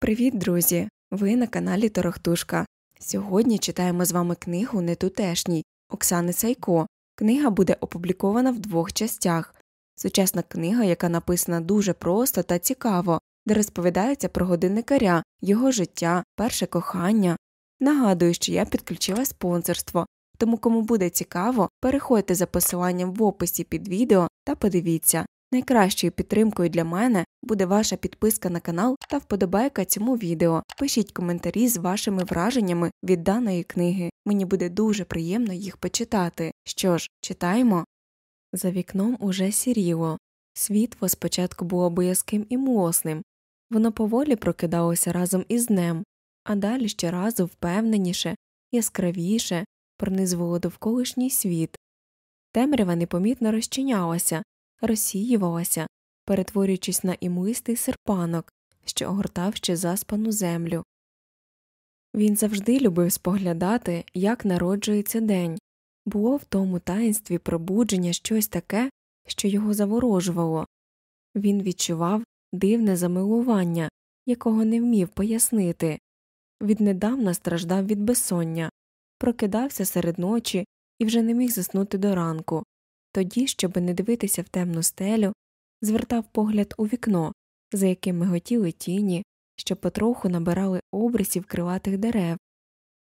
Привіт, друзі! Ви на каналі Торохтушка. Сьогодні читаємо з вами книгу Нетутешній Оксани Сайко. Книга буде опублікована в двох частях. Сучасна книга, яка написана дуже просто та цікаво, де розповідається про годинникаря, його життя, перше кохання. Нагадую, що я підключила спонсорство, тому кому буде цікаво, переходьте за посиланням в описі під відео та подивіться. Найкращою підтримкою для мене буде ваша підписка на канал та вподобайка цьому відео. Пишіть коментарі з вашими враженнями від даної книги. Мені буде дуже приємно їх почитати. Що ж, читаємо. За вікном уже сіріло. Світло спочатку було боязким і млосним, воно поволі прокидалося разом із днем, а далі щоразу впевненіше, яскравіше пронизувало довколишній світ. Темрява непомітно розчинялася, розсіювалася, перетворюючись на імлистий серпанок, що огортав ще заспану землю. Він завжди любив споглядати, як народжується день, було в тому таїнстві пробудження щось таке, що його заворожувало він відчував дивне замилування, якого не вмів пояснити. Віднедавна страждав від безсоння, прокидався серед ночі і вже не міг заснути до ранку. Тоді, щоби не дивитися в темну стелю, звертав погляд у вікно, за яким миготіли тіні, що потроху набирали обрисів крилатих дерев.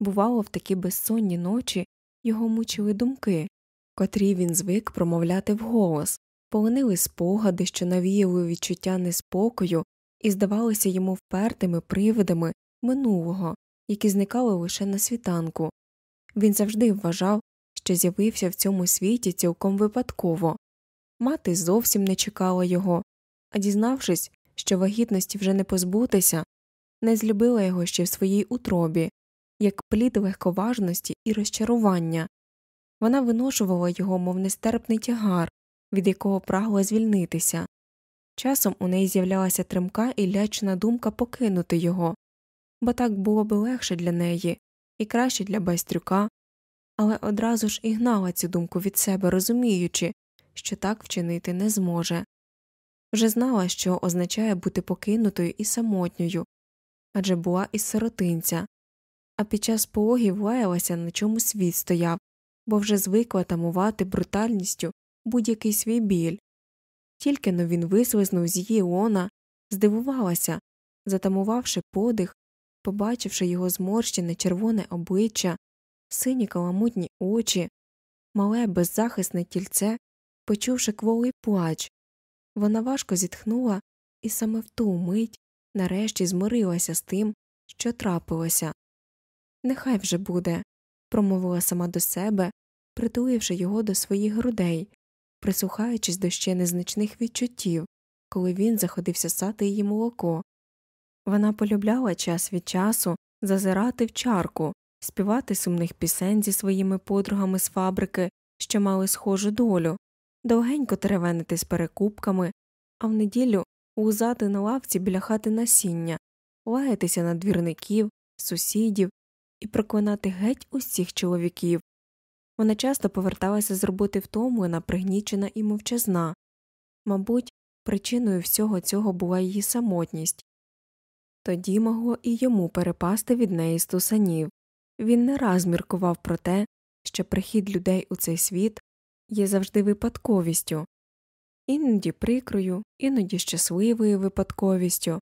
Бувало, в такі безсонні ночі його мучили думки, котрі він звик промовляти вголос, полонили спогади, що навіяли відчуття неспокою і здавалися йому впертими привидами минулого, які зникали лише на світанку. Він завжди вважав, що з'явився в цьому світі цілком випадково. Мати зовсім не чекала його, а дізнавшись, що вагітності вже не позбутися, не злюбила його ще в своїй утробі, як плід легковажності і розчарування. Вона виношувала його, мов нестерпний тягар, від якого прагла звільнитися. Часом у неї з'являлася тремка і лячна думка покинути його, бо так було би легше для неї і краще для байстрюка, але одразу ж і гнала цю думку від себе, розуміючи, що так вчинити не зможе. Вже знала, що означає бути покинутою і самотньою адже була із сиротинця, а під час пологів лаялася, на чому світ стояв, бо вже звикла тамувати брутальністю будь-який свій біль. Тільки но він вислизнув з її лона, здивувалася, затамувавши подих, побачивши його зморщене червоне обличчя, сині каламутні очі, мале беззахисне тільце, почувши кволий плач. Вона важко зітхнула і саме в ту мить нарешті змирилася з тим, що трапилося. Нехай вже буде, промовила сама до себе, притуливши його до своїх грудей, прислухаючись до ще незначних відчуттів, коли він заходився сати її молоко. Вона полюбляла час від часу зазирати в чарку, співати сумних пісень зі своїми подругами з фабрики, що мали схожу долю, довгенько теревенити з перекупками, а в неділю узати на лавці біля хати насіння, лаятися на двірників, сусідів і проклинати геть усіх чоловіків. Вона часто поверталася з роботи втомлена, пригнічена і мовчазна. Мабуть, причиною всього цього була її самотність. Тоді могло і йому перепасти від неї стусанів. Він не раз міркував про те, що прихід людей у цей світ є завжди випадковістю, іноді прикрою, іноді щасливою випадковістю.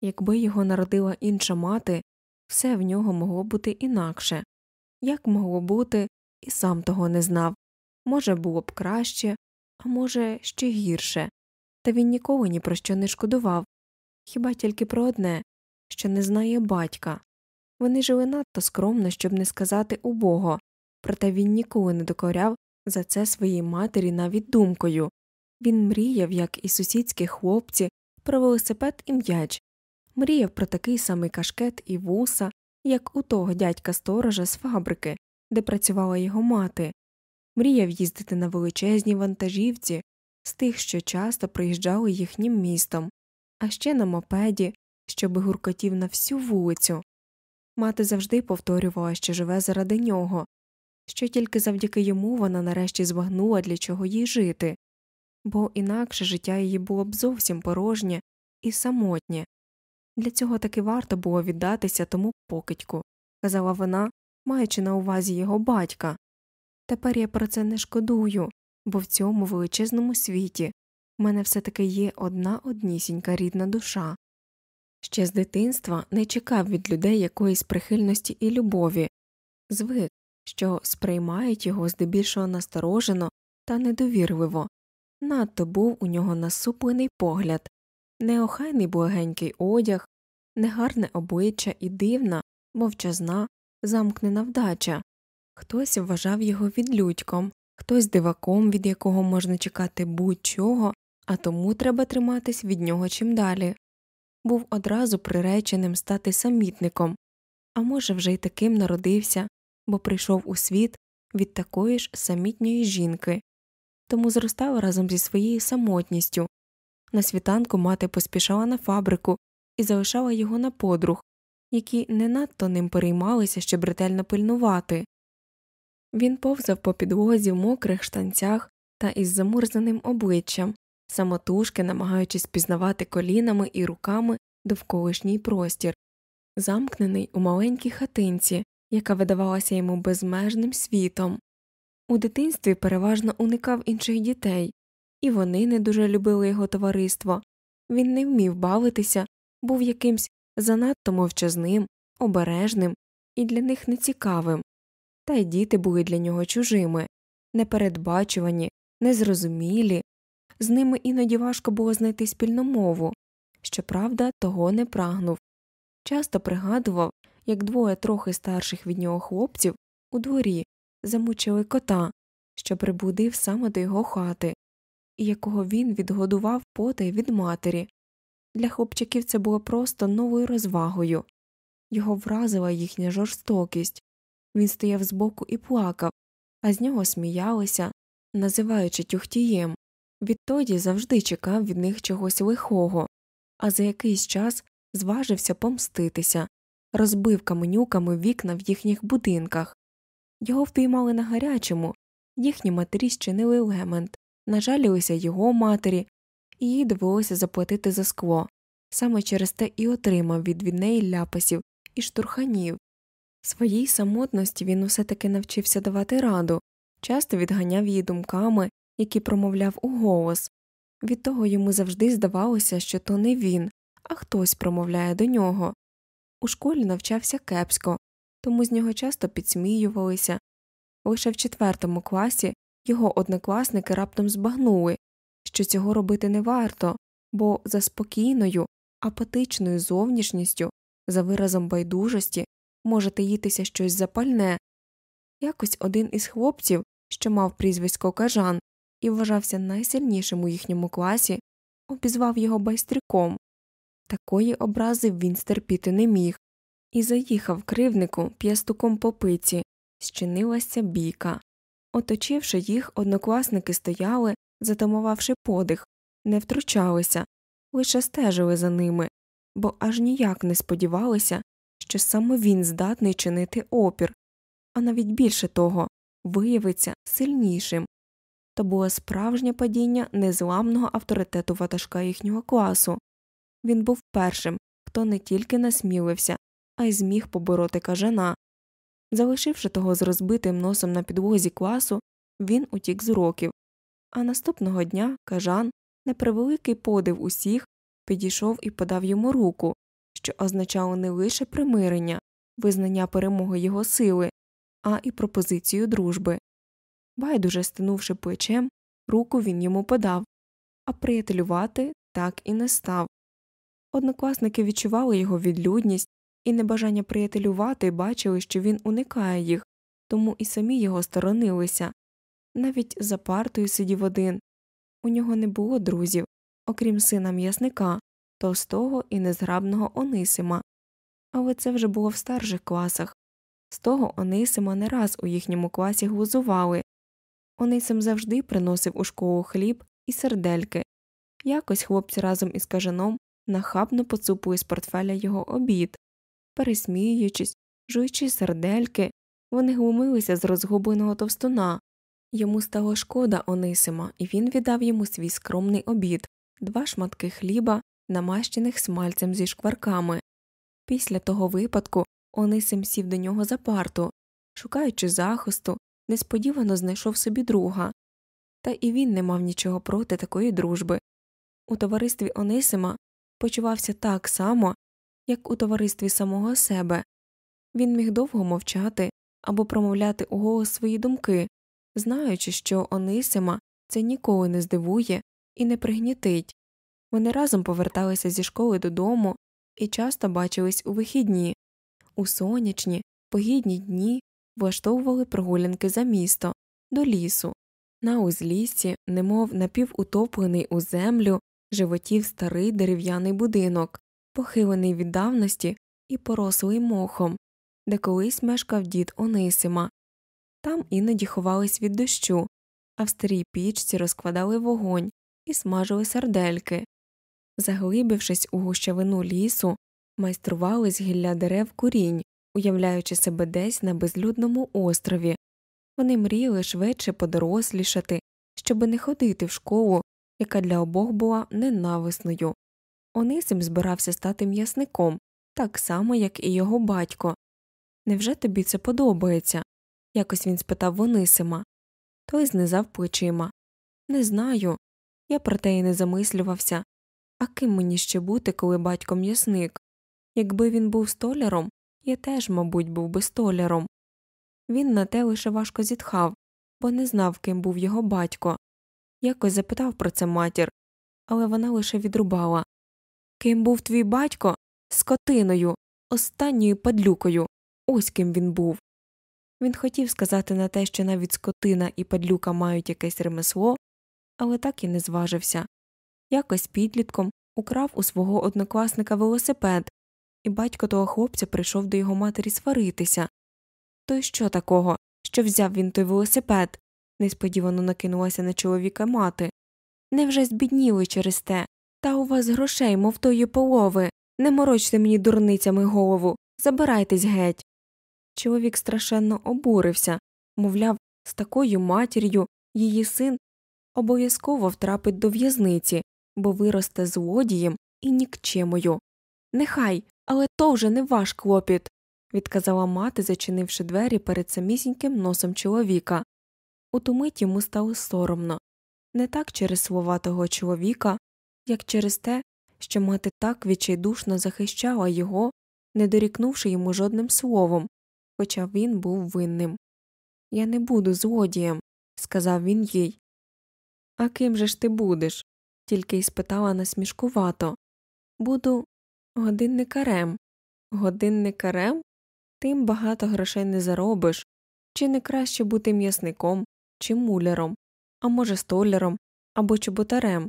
Якби його народила інша мати, все в нього могло бути інакше. Як могло бути, і сам того не знав може, було б краще, а може, ще гірше, та він ніколи ні про що не шкодував хіба тільки про одне що не знає батька. Вони жили надто скромно, щоб не сказати убого, проте він ніколи не докоряв за це своїй матері навіть думкою. Він мріяв, як і сусідські хлопці, про велосипед і м'яч, мріяв про такий самий кашкет і вуса, як у того дядька сторожа з фабрики, де працювала його мати, мріяв їздити на величезній вантажівці з тих, що часто приїжджали їхнім містом, а ще на мопеді, щоби гуркотів на всю вулицю. Мати завжди повторювала, що живе заради нього, що тільки завдяки йому вона нарешті збагнула, для чого їй жити, бо інакше життя її було б зовсім порожнє і самотнє. Для цього таки варто було віддатися тому покидьку, казала вона, маючи на увазі його батька. Тепер я про це не шкодую, бо в цьому величезному світі в мене все таки є одна однісінька рідна душа. Ще з дитинства не чекав від людей якоїсь прихильності і любові, звик, що сприймають його здебільшого насторожено та недовірливо, надто був у нього насуплений погляд, неохайний благенький одяг, негарне обличчя і дивна, мовчазна, замкнена вдача. Хтось вважав його відлюдьком, хтось диваком, від якого можна чекати будь чого, а тому треба триматись від нього чим далі. Був одразу приреченим стати самітником, а може, вже й таким народився, бо прийшов у світ від такої ж самітньої жінки, тому зростав разом зі своєю самотністю. На світанку мати поспішала на фабрику і залишала його на подруг, які не надто ним переймалися, щоб ретельно пильнувати. Він повзав по підлозі в мокрих штанцях та із замурзаним обличчям, самотужки намагаючись пізнавати колінами і руками довколишній простір, замкнений у маленькій хатинці, яка видавалася йому безмежним світом. У дитинстві переважно уникав інших дітей, і вони не дуже любили його товариство. Він не вмів бавитися, був якимсь занадто мовчазним, обережним і для них нецікавим, та й діти були для нього чужими, непередбачувані, незрозумілі, з ними іноді важко було знайти спільну мову, щоправда, того не прагнув. Часто пригадував, як двоє трохи старших від нього хлопців у дворі замучили кота, що прибудив саме до його хати, і якого він відгодував потай від матері. Для хлопчиків це було просто новою розвагою його вразила їхня жорстокість він стояв збоку і плакав, а з нього сміялися, називаючи тюхтієм. Відтоді завжди чекав від них чогось лихого, а за якийсь час зважився помститися, розбив каменюками вікна в їхніх будинках. Його впіймали на гарячому, їхні матері щинили лемент, нажалілися його матері, і їй довелося заплатити за скло. Саме через те і отримав від неї ляпасів і штурханів. Своїй самотності він усе таки навчився давати раду, часто відганяв її думками, які промовляв у голос. Від того йому завжди здавалося, що то не він, а хтось промовляє до нього. У школі навчався кепсько, тому з нього часто підсміювалися. Лише в четвертому класі його однокласники раптом збагнули, що цього робити не варто, бо за спокійною, апатичною зовнішністю, за виразом байдужості може таїтися щось запальне. Якось один із хлопців, що мав прізвисько кажан і вважався найсильнішим у їхньому класі, обізвав його байстрюком. Такої образи він стерпіти не міг, і заїхав кривнику п'ястуком по пиці, щинилася бійка. Оточивши їх, однокласники стояли, затамувавши подих, не втручалися, лише стежили за ними, бо аж ніяк не сподівалися, що саме він здатний чинити опір, а навіть більше того, виявиться сильнішим. То було справжнє падіння незламного авторитету ватажка їхнього класу. Він був першим, хто не тільки насмілився, а й зміг побороти кажана. Залишивши того з розбитим носом на підлозі класу, він утік з уроків. А наступного дня кажан, на превеликий подив усіх, підійшов і подав йому руку, що означало не лише примирення, визнання перемоги його сили, а і пропозицію дружби. Байдуже стинувши плечем, руку він йому подав, а приятелювати так і не став. Однокласники відчували його відлюдність і небажання приятелювати бачили, що він уникає їх, тому і самі його сторонилися. Навіть за партою сидів один. У нього не було друзів, окрім сина м'ясника, товстого і незграбного Онисима. Але це вже було в старших класах. З того Онисима не раз у їхньому класі глузували. Онисим завжди приносив у школу хліб і сердельки. Якось хлопці разом із кажаном нахабно поцупили з портфеля його обід. Пересміюючись, жуючи сердельки, вони глумилися з розгубленого товстуна. Йому стало шкода Онисима, і він віддав йому свій скромний обід два шматки хліба намащених смальцем зі шкварками. Після того випадку Онисим сів до нього за парту, шукаючи захисту, несподівано знайшов собі друга. Та і він не мав нічого проти такої дружби. У товаристві Онисима почувався так само, як у товаристві самого себе. Він міг довго мовчати або промовляти у голос свої думки, знаючи, що Онисима це ніколи не здивує і не пригнітить. Вони разом поверталися зі школи додому і часто бачились у вихідні, у сонячні, погідні дні влаштовували прогулянки за місто, до лісу. На узліссі, немов напівутоплений у землю, животів старий дерев'яний будинок, похилений від давності і порослий мохом, де колись мешкав дід Онисима. Там іноді ховались від дощу, а в старій пічці розкладали вогонь і смажили сардельки. Заглибившись у гущавину лісу, майстрували з гілля дерев курінь, уявляючи себе десь на безлюдному острові. Вони мріяли швидше подорослішати, щоби не ходити в школу, яка для обох була ненависною. Онисим збирався стати м'ясником, так само, як і його батько. Невже тобі це подобається? якось він спитав Вонисима. Той знизав плечима. Не знаю. Я про те й не замислювався. А ким мені ще бути, коли батько м'ясник? Якби він був столяром, я теж, мабуть, був би столяром. Він на те лише важко зітхав, бо не знав, ким був його батько. Якось запитав про це матір, але вона лише відрубала Ким був твій батько? Скотиною, останньою падлюкою. Ось ким він був. Він хотів сказати на те, що навіть скотина і падлюка мають якесь ремесло, але так і не зважився. Якось підлітком украв у свого однокласника велосипед, і батько того хлопця прийшов до його матері сваритися. То й що такого, що взяв він той велосипед? несподівано накинулася на чоловіка мати. Невже збідніли через те? Та у вас грошей, мов тої полови. Не морочте мені дурницями голову. Забирайтесь геть. Чоловік страшенно обурився, мовляв, з такою матір'ю її син обов'язково втрапить до в'язниці, бо виросте злодієм і нікчемою. Нехай, але то вже не ваш клопіт, відказала мати, зачинивши двері перед самісіньким носом чоловіка. У ту мить йому стало соромно не так через слова того чоловіка, як через те, що мати так відчайдушно захищала його, не дорікнувши йому жодним словом, хоча він був винним. Я не буду злодієм, сказав він їй. А ким же ж ти будеш? тільки й спитала насмішкувато. Буду годинникарем. Годинникарем? Тим багато грошей не заробиш. Чи не краще бути м'ясником, чи муляром, а може, столяром або чоботарем.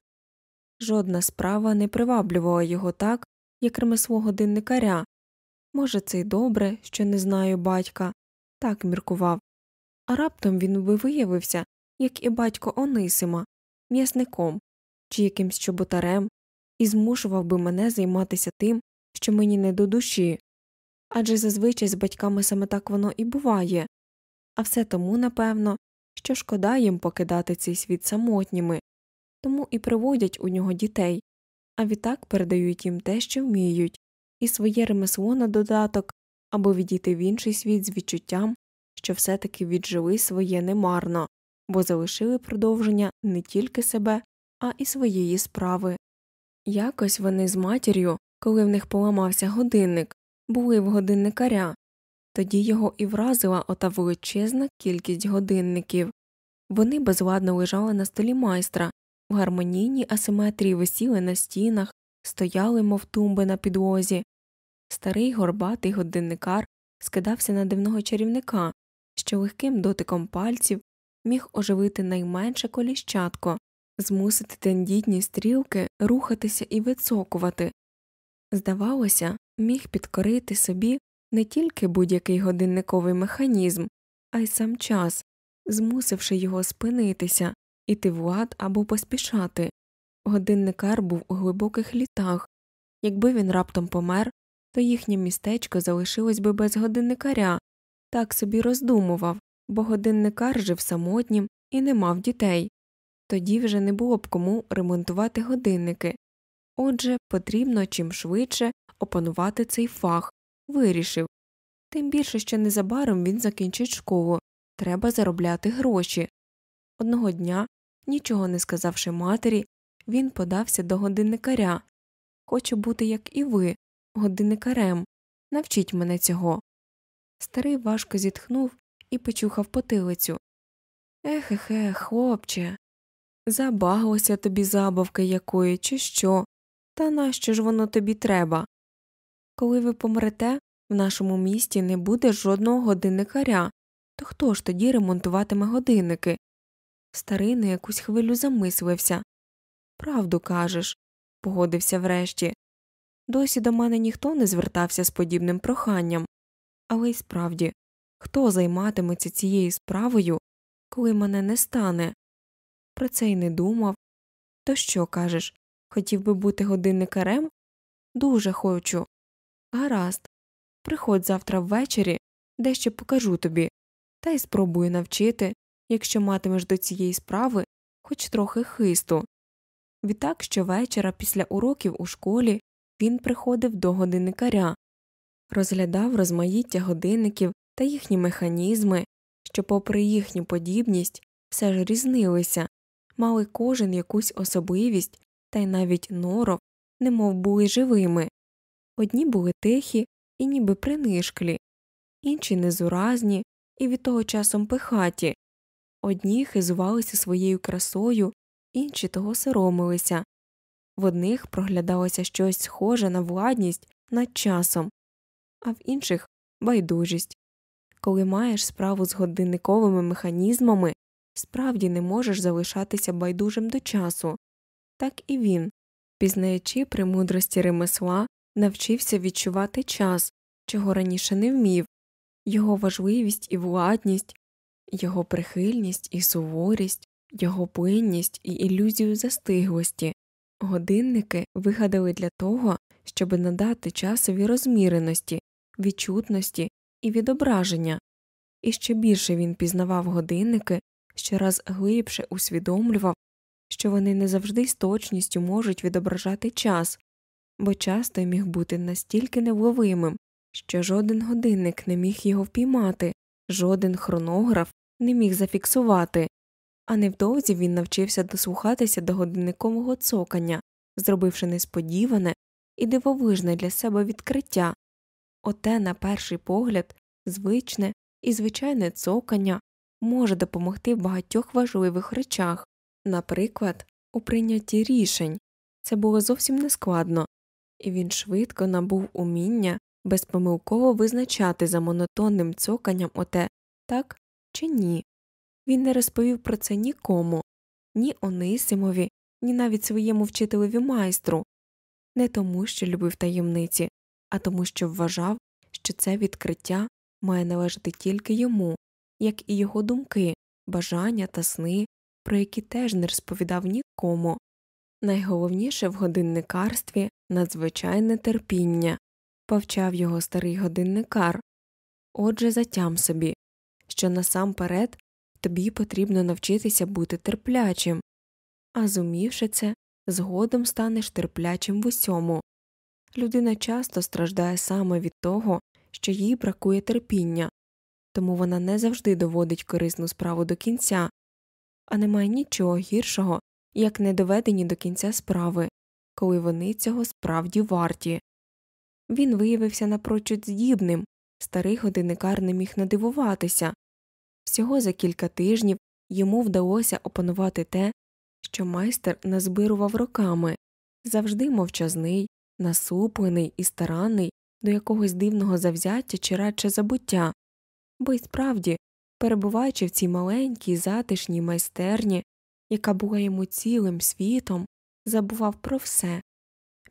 Жодна справа не приваблювала його так, як ремесло годинникаря. Може, це й добре, що не знаю батька, так міркував. А раптом він би виявився, як і батько Онисима, м'ясником чи якимсь чоботарем, і змушував би мене займатися тим, що мені не до душі. Адже зазвичай з батьками саме так воно і буває, а все тому, напевно, що шкода їм покидати цей світ самотніми, тому і приводять у нього дітей, а відтак передають їм те, що вміють, і своє ремесло на додаток або відійти в інший світ з відчуттям, що все таки віджили своє немарно, бо залишили продовження не тільки себе, а і своєї справи. Якось вони з матір'ю, коли в них поламався годинник, були в годинникаря, тоді його і вразила ота величезна кількість годинників. Вони безладно лежали на столі майстра, в гармонійній асиметрії висіли на стінах, стояли, мов тумби на підлозі. Старий горбатий годинникар скидався на дивного чарівника, що легким дотиком пальців міг оживити найменше коліщатко, змусити тендітні стрілки рухатися і вицокувати. Здавалося, міг підкорити собі не тільки будь-який годинниковий механізм, а й сам час, змусивши його спинитися, іти в лад або поспішати. Годинникар був у глибоких літах. Якби він раптом помер, то їхнє містечко залишилось би без годинникаря, так собі роздумував, бо годинникар жив самотнім і не мав дітей. Тоді вже не було б кому ремонтувати годинники. Отже, потрібно чим швидше опанувати цей фах, вирішив. Тим більше, що незабаром він закінчить школу, треба заробляти гроші. Одного дня, нічого не сказавши матері, він подався до годинникаря. Хочу бути, як і ви, годинникарем. Навчіть мене цього. Старий важко зітхнув і почухав потилицю. Ехехе, хлопче. Забаглося тобі забавки якої, чи що, та нащо ж воно тобі треба? Коли ви помрете, в нашому місті не буде жодного годинникаря, то хто ж тоді ремонтуватиме годинники? Старий на якусь хвилю замислився. Правду кажеш, погодився врешті. Досі до мене ніхто не звертався з подібним проханням. Але й справді, хто займатиметься цією справою, коли мене не стане? Про це й не думав. То що кажеш? Хотів би бути годинникарем? Дуже хочу. Гаразд. Приходь завтра ввечері, дещо покажу тобі, та й спробую навчити, якщо матимеш до цієї справи хоч трохи хисту. Відтак щовечора після уроків у школі він приходив до годинникаря, розглядав розмаїття годинників та їхні механізми, що, попри їхню подібність, все ж різнилися, мали кожен якусь особливість та й навіть норов, немов були живими. Одні були тихі і ніби принишклі, інші незуразні і від того часом пихаті, одні хизувалися своєю красою, інші того соромилися, в одних проглядалося щось схоже на владність над часом, а в інших байдужість. Коли маєш справу з годинниковими механізмами, справді не можеш залишатися байдужим до часу. Так і він, пізнаючи премудрості ремесла, навчився відчувати час, чого раніше не вмів, його важливість і владність, його прихильність і суворість, його плинність і ілюзію застиглості. Годинники вигадали для того, щоб надати часові розміреності, відчутності і відображення, і ще більше він пізнавав годинники, щораз глибше усвідомлював, що вони не завжди з точністю можуть відображати час, бо часто міг бути настільки невловимим, що жоден годинник не міг його впіймати, жоден хронограф не міг зафіксувати, а невдовзі він навчився дослухатися до годинникового цокання, зробивши несподіване і дивовижне для себе відкриття. Оте, на перший погляд, звичне і звичайне цокання може допомогти в багатьох важливих речах, наприклад, у прийнятті рішень. Це було зовсім нескладно, і він швидко набув уміння безпомилково визначати за монотонним цоканням оте так чи ні. Він не розповів про це нікому, ні Онисимові, ні навіть своєму вчителеві майстру, не тому, що любив таємниці, а тому, що вважав, що це відкриття має належати тільки йому, як і його думки, бажання та сни, про які теж не розповідав нікому. Найголовніше в годинникарстві надзвичайне терпіння, повчав його старий годинникар. Отже, затям собі, що насамперед тобі потрібно навчитися бути терплячим, а зумівши це, згодом станеш терплячим в усьому. Людина часто страждає саме від того, що їй бракує терпіння, тому вона не завжди доводить корисну справу до кінця, а немає нічого гіршого, як недоведені до кінця справи, коли вони цього справді варті. Він виявився напрочуд здібним, старий годинникар не міг надивуватися. Всього за кілька тижнів йому вдалося опанувати те, що майстер назбирував роками, завжди мовчазний, насуплений і старанний до якогось дивного завзяття чи радше забуття, бо й справді, перебуваючи в цій маленькій затишній майстерні, яка була йому цілим світом, забував про все,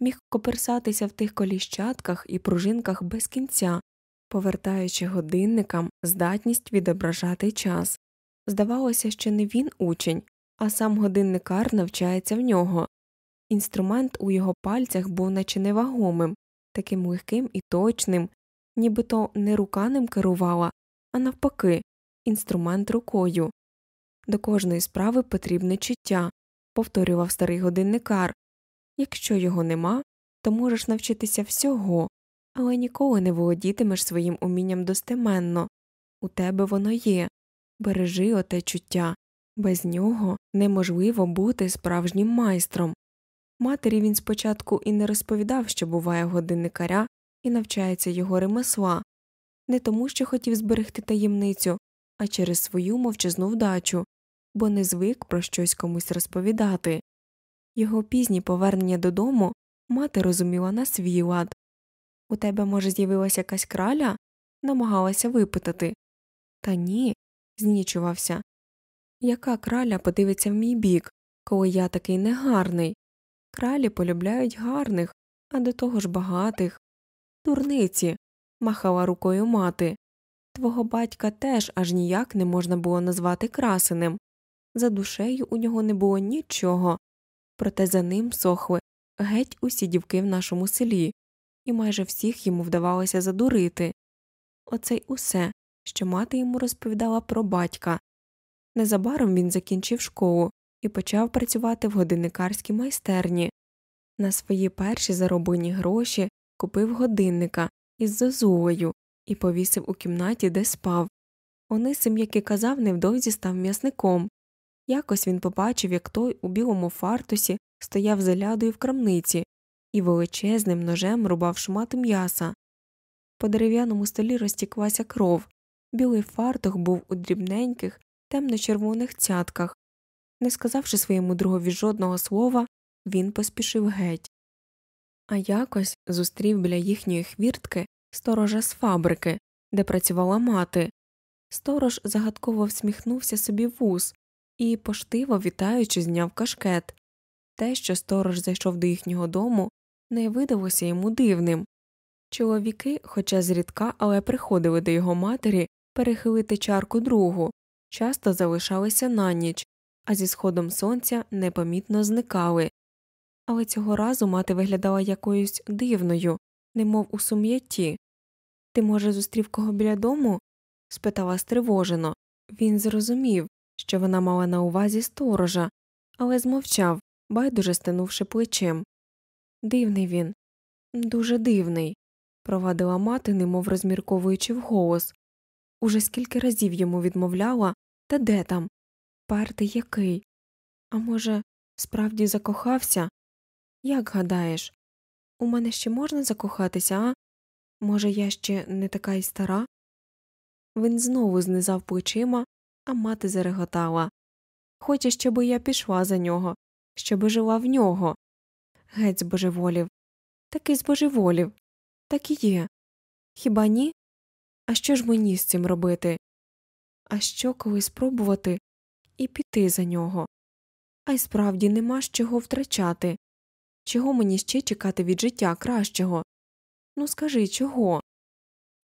міг коперсатися в тих коліщатках і пружинках без кінця, повертаючи годинникам здатність відображати час. Здавалося, що не він учень, а сам годинникар навчається в нього. Інструмент у його пальцях був наче невагомим, таким легким і точним, нібито не рука ним керувала, а навпаки, інструмент рукою. До кожної справи потрібне чуття, повторював старий годинникар, Якщо його нема, то можеш навчитися всього, але ніколи не володітимеш своїм умінням достеменно. У тебе воно є. Бережи оте чуття, без нього неможливо бути справжнім майстром. Матері він спочатку і не розповідав, що буває годинникаря і навчається його ремесла, не тому, що хотів зберегти таємницю, а через свою мовчазну вдачу, бо не звик про щось комусь розповідати. Його пізні повернення додому мати розуміла на свій лад. У тебе, може, з'явилася якась краля? намагалася випитати. Та ні, знічувався. Яка краля подивиться в мій бік, коли я такий негарний? Кралі полюбляють гарних, а до того ж багатих. Дурниці. Махала рукою мати. Твого батька теж аж ніяк не можна було назвати красеним. За душею у нього не було нічого, проте за ним сохли геть усі дівки в нашому селі, і майже всіх йому вдавалося задурити. Оце й усе, що мати йому розповідала про батька. Незабаром він закінчив школу і почав працювати в годинникарській майстерні. На свої перші зароблені гроші купив годинника із зозулею і повісив у кімнаті, де спав. Онисим, як і казав, невдовзі став м'ясником. Якось він побачив, як той у білому фартусі стояв за лядою в крамниці і величезним ножем рубав шмат м'яса. По дерев'яному столі розтіклася кров, білий фартух був у дрібненьких, темно червоних цятках. Не сказавши своєму другові жодного слова, він поспішив геть. А якось зустрів біля їхньої хвіртки сторожа з фабрики, де працювала мати. Сторож загадково всміхнувся собі в ус і, поштиво вітаючи, зняв кашкет. Те, що сторож зайшов до їхнього дому, не видалося йому дивним. Чоловіки, хоча зрідка, але приходили до його матері перехилити чарку другу, часто залишалися на ніч, а зі сходом сонця непомітно зникали. Але цього разу мати виглядала якоюсь дивною, немов у сум'ятті. Ти, може, зустрів кого біля дому? спитала стривожено. Він зрозумів, що вона мала на увазі сторожа, але змовчав, байдуже стенувши плечем. Дивний він, дуже дивний, провадила мати, немов розмірковуючи вголос. Уже скільки разів йому відмовляла, та де там? Партий який? А може, справді закохався? Як гадаєш, у мене ще можна закохатися, а? Може, я ще не така й стара? Він знову знизав плечима, а мати зареготала. Хоче, щоб я пішла за нього, щоби жила в нього. Геть збожеволів. Таки збожеволів. Так і є. Хіба ні? А що ж мені з цим робити? А що, коли спробувати і піти за нього? А й справді нема з чого втрачати. Чого мені ще чекати від життя кращого? Ну, скажи чого?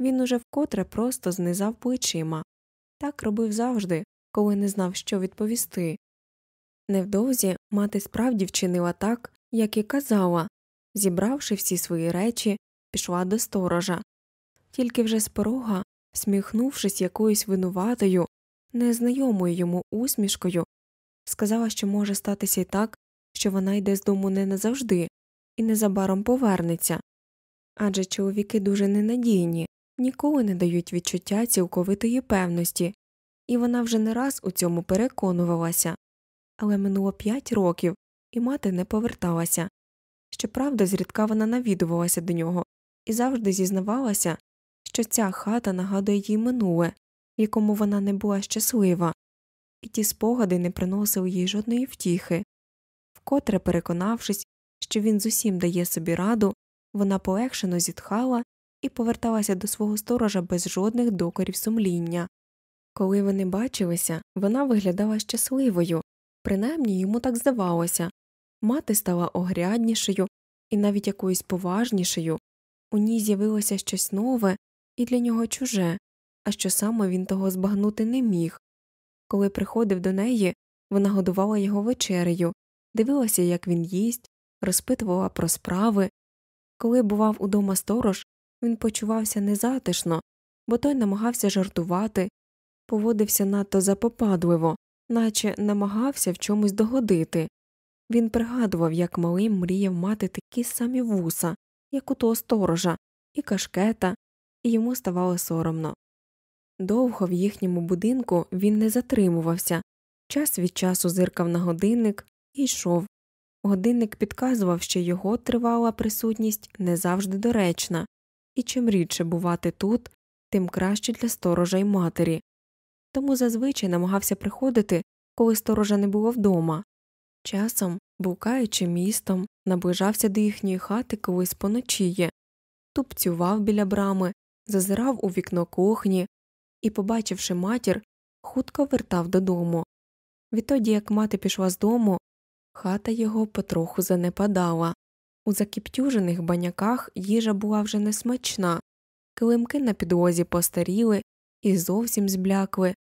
Він уже вкотре просто знизав плечима. Так робив завжди, коли не знав, що відповісти. Невдовзі мати справді вчинила так, як і казала, зібравши всі свої речі, пішла до сторожа. Тільки вже з порога, сміхнувшись якоюсь винуватою, незнайомою йому усмішкою, сказала, що може статися й так, що вона йде з дому не назавжди і незабаром повернеться. Адже чоловіки дуже ненадійні, ніколи не дають відчуття цілковитої певності, і вона вже не раз у цьому переконувалася. Але минуло п'ять років, і мати не поверталася. Щоправда, зрідка вона навідувалася до нього і завжди зізнавалася, що ця хата нагадує їй минуле, в якому вона не була щаслива, і ті спогади не приносили їй жодної втіхи. Вкотре переконавшись, що він з усім дає собі раду, вона полегшено зітхала і поверталася до свого сторожа без жодних докорів сумління. Коли вони бачилися, вона виглядала щасливою, принаймні йому так здавалося мати стала огряднішою і навіть якоюсь поважнішою, у ній з'явилося щось нове і для нього чуже, а що саме він того збагнути не міг. Коли приходив до неї, вона годувала його вечерею, дивилася, як він їсть, розпитувала про справи. Коли бував удома сторож, він почувався незатишно, бо той намагався жартувати, поводився надто запопадливо, наче намагався в чомусь догодити. Він пригадував, як малим мріяв мати такі самі вуса, як у того сторожа, і кашкета, і йому ставало соромно. Довго в їхньому будинку він не затримувався, час від часу зиркав на годинник і йшов. Годинник підказував, що його тривала присутність не завжди доречна, і чим рідше бувати тут, тим краще для сторожа й матері. Тому зазвичай намагався приходити, коли сторожа не було вдома. Часом, блукаючи містом, наближався до їхньої хати колись поночіє, тупцював біля брами, зазирав у вікно кухні і, побачивши матір, хутко вертав додому. Відтоді, як мати пішла з дому, хата його потроху занепадала. У закіптюжених баняках їжа була вже несмачна, килимки на підлозі постаріли і зовсім зблякли,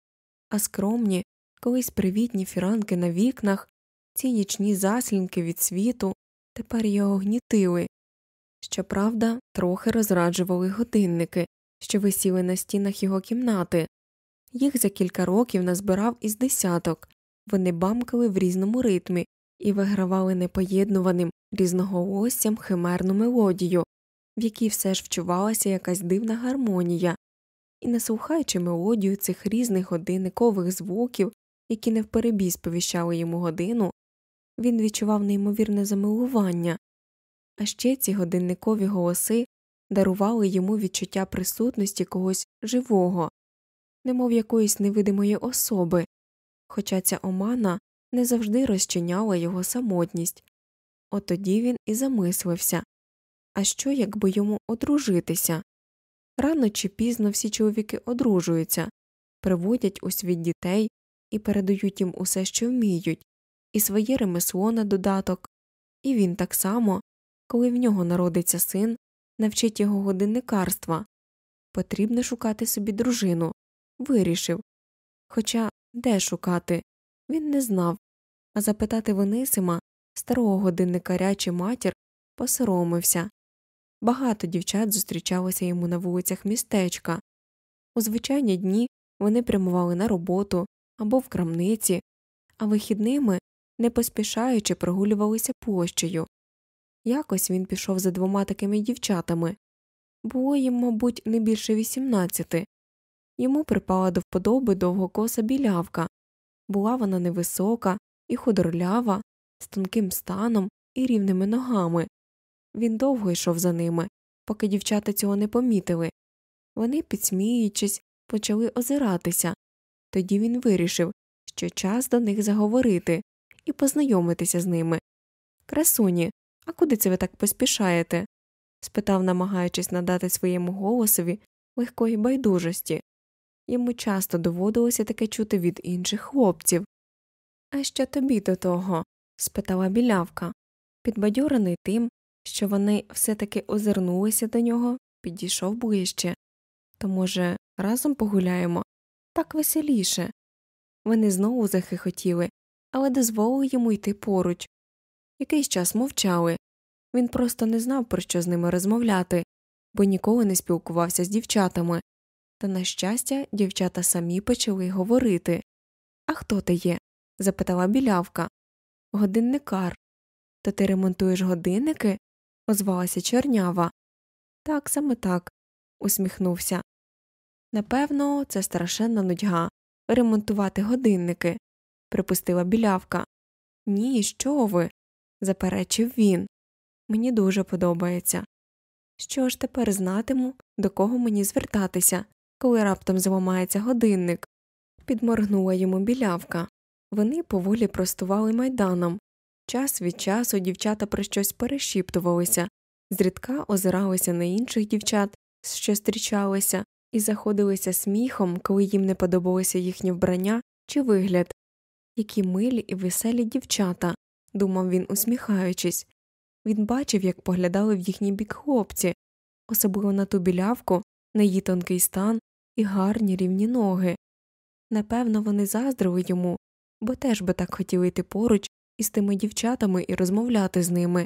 а скромні, колись привітні фіранки на вікнах, ці нічні заслінки від світу тепер його гнітили. Щоправда, трохи розраджували годинники, що висіли на стінах його кімнати. Їх за кілька років назбирав із десяток, вони бамкали в різному ритмі і вигравали непоєднуваним різноголоссям химерну мелодію, в якій все ж вчувалася якась дивна гармонія, і, наслухаючи мелодію цих різних годинникових звуків, які невперебій сповіщали йому годину, він відчував неймовірне замилування, а ще ці годинникові голоси дарували йому відчуття присутності когось живого, немов якоїсь невидимої особи, хоча ця омана не завжди розчиняла його самотність. От тоді він і замислився а що, якби йому одружитися? Рано чи пізно всі чоловіки одружуються, приводять у світ дітей і передають їм усе, що вміють, і своє ремесло на додаток, і він так само, коли в нього народиться син, навчить його годинникарства. Потрібно шукати собі дружину. Вирішив. Хоча де шукати, він не знав, а запитати Венисима, старого годинникаря чи матір, посоромився. Багато дівчат зустрічалося йому на вулицях містечка. У звичайні дні вони прямували на роботу або в крамниці, а вихідними, не поспішаючи, прогулювалися площею. Якось він пішов за двома такими дівчатами було їм, мабуть, не більше вісімнадцяти. Йому припала до вподоби довгокоса білявка. Була вона невисока і худорлява, з тонким станом і рівними ногами. Він довго йшов за ними, поки дівчата цього не помітили. Вони, підсміюючись, почали озиратися. Тоді він вирішив, що час до них заговорити і познайомитися з ними. Красуні, а куди це ви так поспішаєте? спитав, намагаючись надати своєму голосові легкої байдужості. Йому часто доводилося таке чути від інших хлопців. А що тобі до того? спитала білявка. Підбадьорений тим, що вони все таки озирнулися до нього, підійшов ближче. То, може, разом погуляємо так веселіше. Вони знову захихотіли, але дозволили йому йти поруч. Якийсь час мовчали. Він просто не знав, про що з ними розмовляти, бо ніколи не спілкувався з дівчатами. Та, на щастя, дівчата самі почали говорити. А хто ти є? запитала білявка. Годинникар. То ти ремонтуєш годинники? озвалася чорнява. Так, саме так, усміхнувся. Напевно, це страшенна нудьга ремонтувати годинники, припустила білявка. Ні, що ви? заперечив він. Мені дуже подобається. Що ж тепер знатиму, до кого мені звертатися, коли раптом зламається годинник? Підморгнула йому білявка. Вони поволі простували майданом, Час від часу дівчата про щось перешіптувалися, зрідка озиралися на інших дівчат, що зустрічалися, і заходилися сміхом, коли їм не подобалося їхнє вбрання чи вигляд. Які милі і веселі дівчата, думав він, усміхаючись. Він бачив, як поглядали в їхній бік хлопці, особливо на ту білявку, на її тонкий стан і гарні рівні ноги. Напевно, вони заздрили йому, бо теж би так хотіли йти поруч із тими дівчатами і розмовляти з ними.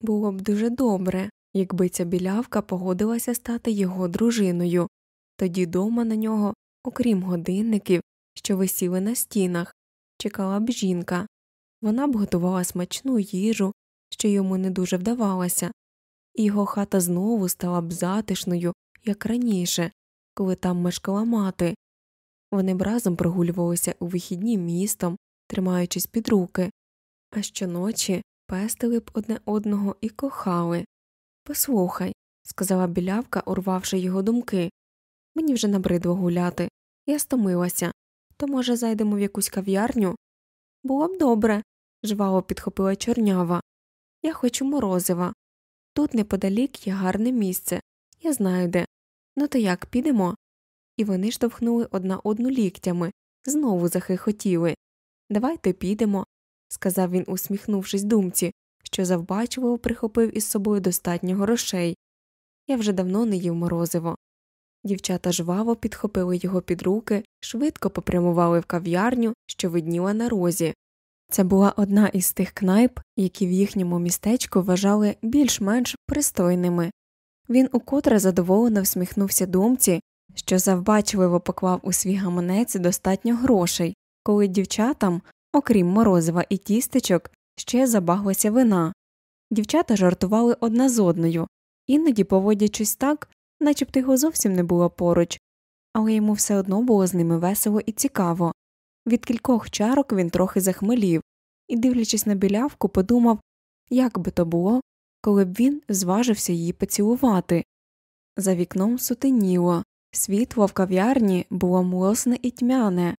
Було б дуже добре, якби ця білявка погодилася стати його дружиною, тоді дома на нього, окрім годинників, що висіли на стінах, чекала б жінка, вона б готувала смачну їжу, що йому не дуже вдавалося, і його хата знову стала б затишною, як раніше, коли там мешкала мати. Вони б разом прогулювалися у вихідні містом, тримаючись під руки, а щоночі пестили б одне одного і кохали. Послухай, сказала білявка, урвавши його думки. Мені вже набридло гуляти. Я стомилася. То, може, зайдемо в якусь кав'ярню? Було б добре, жваво підхопила чорнява. Я хочу морозива. Тут неподалік є гарне місце. Я знаю де. Ну то як підемо? І вони штовхнули одна одну ліктями, знову захихотіли. Давайте підемо, сказав він, усміхнувшись думці, що завбачливо прихопив із собою достатньо грошей. Я вже давно не їв морозиво. Дівчата жваво підхопили його під руки, швидко попрямували в кав'ярню, що видніла на розі. Це була одна із тих кнайп, які в їхньому містечку вважали більш-менш пристойними. Він укотре задоволено всміхнувся думці, що завбачливо поклав у свій гаманець достатньо грошей, коли дівчатам, окрім морозива і тістечок, ще забаглася вина. Дівчата жартували одна з одною, іноді поводячись так, начебто його зовсім не було поруч, але йому все одно було з ними весело і цікаво. Від кількох чарок він трохи захмелів і, дивлячись на білявку, подумав, як би то було, коли б він зважився її поцілувати. За вікном сутеніло, світло в кав'ярні було млосне і тьмяне,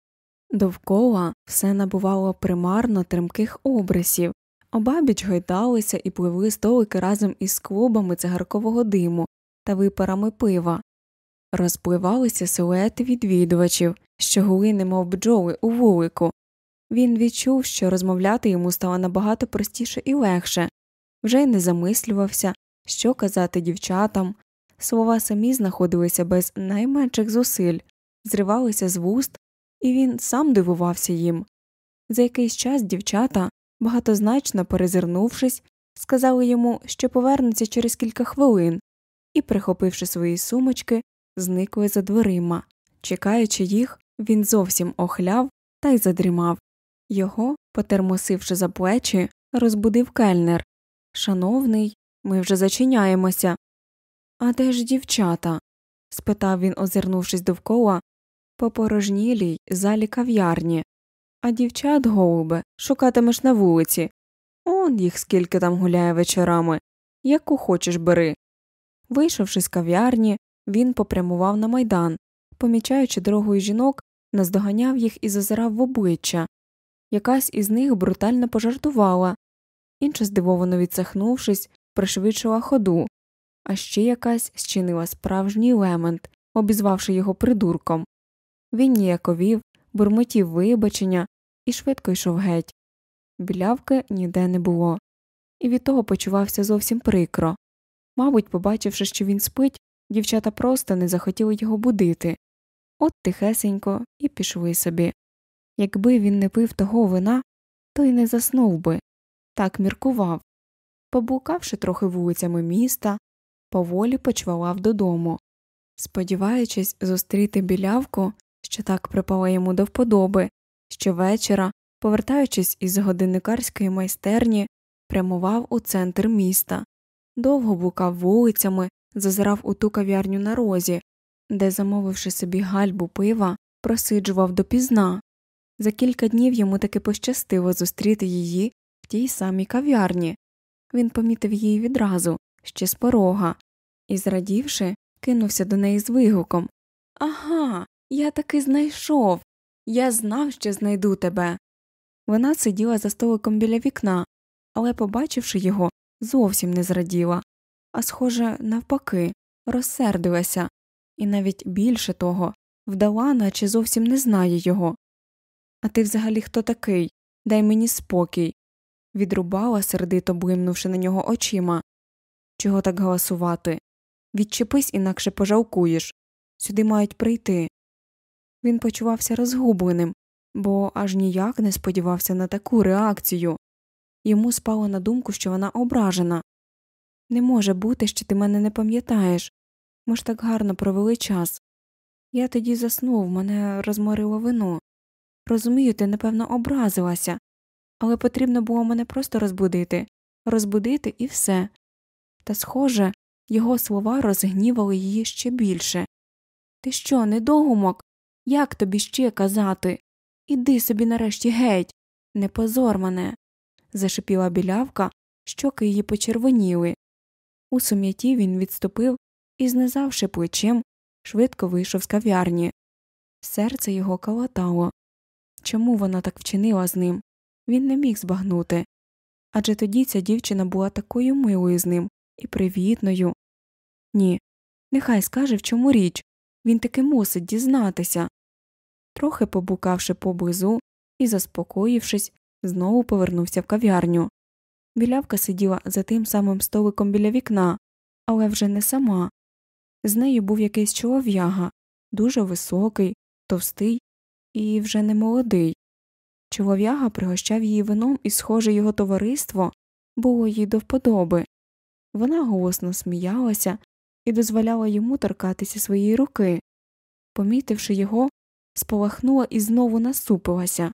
довкола все набувало примарно тремких обрисів, обабіч гойдалися і пливли столики разом із клубами цигаркового диму та випарами пива, розпливалися силуети відвідувачів, що гули немов бджоли у вулику. Він відчув, що розмовляти йому стало набагато простіше і легше, вже й не замислювався, що казати дівчатам, слова самі знаходилися без найменших зусиль, зривалися з вуст, і він сам дивувався їм. За якийсь час дівчата, багатозначно перезирнувшись, сказали йому, що повернуться через кілька хвилин, і, прихопивши свої сумочки, зникли за дверима. Чекаючи їх, він зовсім охляв та й задрімав. Його, потермосивши за плечі, розбудив кельнер. Шановний, ми вже зачиняємося. А де ж дівчата? спитав він, озирнувшись довкола, по порожнілій залі кав'ярні. А дівчат, голубе, шукатимеш на вулиці. Он їх скільки там гуляє вечорами. Яку хочеш бери. Вийшовши з кав'ярні, він попрямував на майдан, помічаючи дорогою жінок, наздоганяв їх і зазирав в обличчя. Якась із них брутально пожартувала, інша, здивовано відсахнувшись, пришвидшила ходу, а ще якась зчинила справжній лемент, обізвавши його придурком. Він ніяковів, бурмотів вибачення і швидко йшов геть. Білявки ніде не було, і від того почувався зовсім прикро. Мабуть, побачивши, що він спить, дівчата просто не захотіли його будити. От тихесенько і пішли собі. Якби він не пив того вина, то й не заснув би, так міркував. Поблукавши трохи вулицями міста, поволі почвалав додому, сподіваючись зустріти білявку, що так припала йому до вподоби, щовечора, повертаючись із годинникарської майстерні, прямував у центр міста, довго блукав вулицями, зазирав у ту кав'ярню на розі, де, замовивши собі гальбу пива, просиджував допізна. За кілька днів йому таки пощастило зустріти її тій самій кав'ярні. Він помітив її відразу, ще з порога, і, зрадівши, кинувся до неї з вигуком Ага, я таки знайшов. Я знав, що знайду тебе. Вона сиділа за столиком біля вікна, але, побачивши його, зовсім не зраділа, а, схоже, навпаки, розсердилася, і навіть більше того, вдала, наче зовсім не знає його. А ти взагалі хто такий? Дай мені спокій. Відрубала, сердито блимнувши на нього очима. Чого так галасувати? Відчепись, інакше пожалкуєш. Сюди мають прийти. Він почувався розгубленим, бо аж ніяк не сподівався на таку реакцію. Йому спало на думку, що вона ображена. Не може бути, що ти мене не пам'ятаєш. Ми ж так гарно провели час. Я тоді заснув, мене розморило вино. Розумію, ти, напевно, образилася. Але потрібно було мене просто розбудити, розбудити і все. Та, схоже, його слова розгнівали її ще більше. Ти що, недоумок? Як тобі ще казати? Іди собі нарешті геть, не позор мене. зашипіла білявка, щоки її почервоніли. У сум'яті він відступив і, знизавши плечем, швидко вийшов з кав'ярні. Серце його калатало. Чому вона так вчинила з ним? Він не міг збагнути. Адже тоді ця дівчина була такою милою з ним і привітною. Ні, нехай скаже, в чому річ він таки мусить дізнатися. Трохи побукавши поблизу і, заспокоївшись, знову повернувся в кав'ярню. Білявка сиділа за тим самим столиком біля вікна, але вже не сама. З нею був якийсь чолов'яга, дуже високий, товстий і вже не молодий. Чолов'яга пригощав її вином, і, схоже, його товариство було їй до вподоби. Вона голосно сміялася і дозволяла йому торкатися своєї руки. Помітивши його, сполахнула і знову насупилася.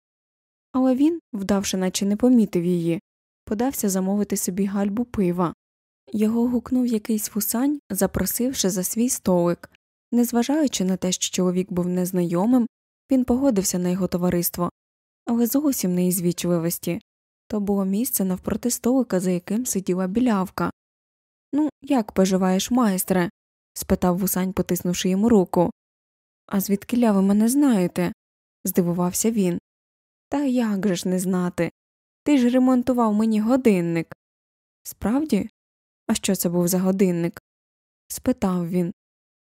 Але він, вдавши, наче не помітив її, подався замовити собі гальбу пива. Його гукнув якийсь фусань, запросивши за свій столик. Незважаючи на те, що чоловік був незнайомим, він погодився на його товариство, але зовсім не із вічливості то було місце навпроти столика, за яким сиділа білявка. Ну, як поживаєш, майстре? спитав вусань, потиснувши йому руку. А звідкиля ви мене знаєте? здивувався він. Та як же ж не знати? Ти ж ремонтував мені годинник. Справді? А що це був за годинник? спитав він.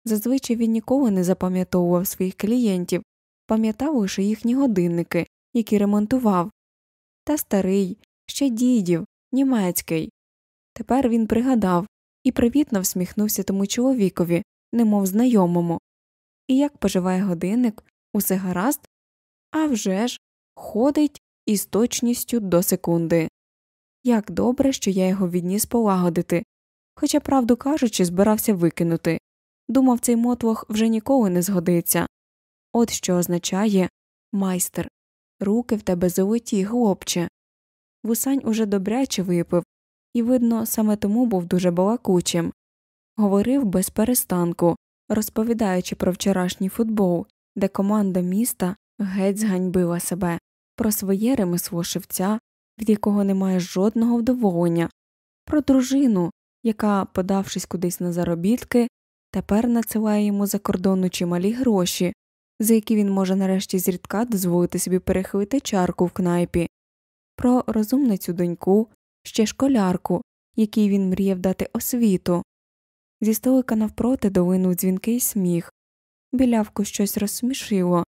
Зазвичай він ніколи не запам'ятовував своїх клієнтів, пам'ятав лише їхні годинники, які ремонтував. Та старий, ще дідів, німецький. Тепер він пригадав і привітно всміхнувся тому чоловікові, немов знайомому. І як поживає годинник, усе гаразд? А вже ж, ходить із точністю до секунди. Як добре, що я його відніс полагодити, хоча, правду кажучи, збирався викинути. Думав, цей мотлох вже ніколи не згодиться. От що означає майстер, руки в тебе золоті, хлопче. Вусань уже добряче випив, і, видно, саме тому був дуже балакучим. Говорив без перестанку, розповідаючи про вчорашній футбол, де команда міста геть зганьбила себе, про своє ремесло шивця, від якого немає жодного вдоволення, про дружину, яка, подавшись кудись на заробітки, тепер надсилає йому за кордону чималі гроші, за які він може нарешті зрідка дозволити собі перехилити чарку в кнайпі, про розумницю доньку, ще школярку, якій він мріяв дати освіту. Зі столика навпроти долинув дзвінкий сміх. Білявку щось розсмішило.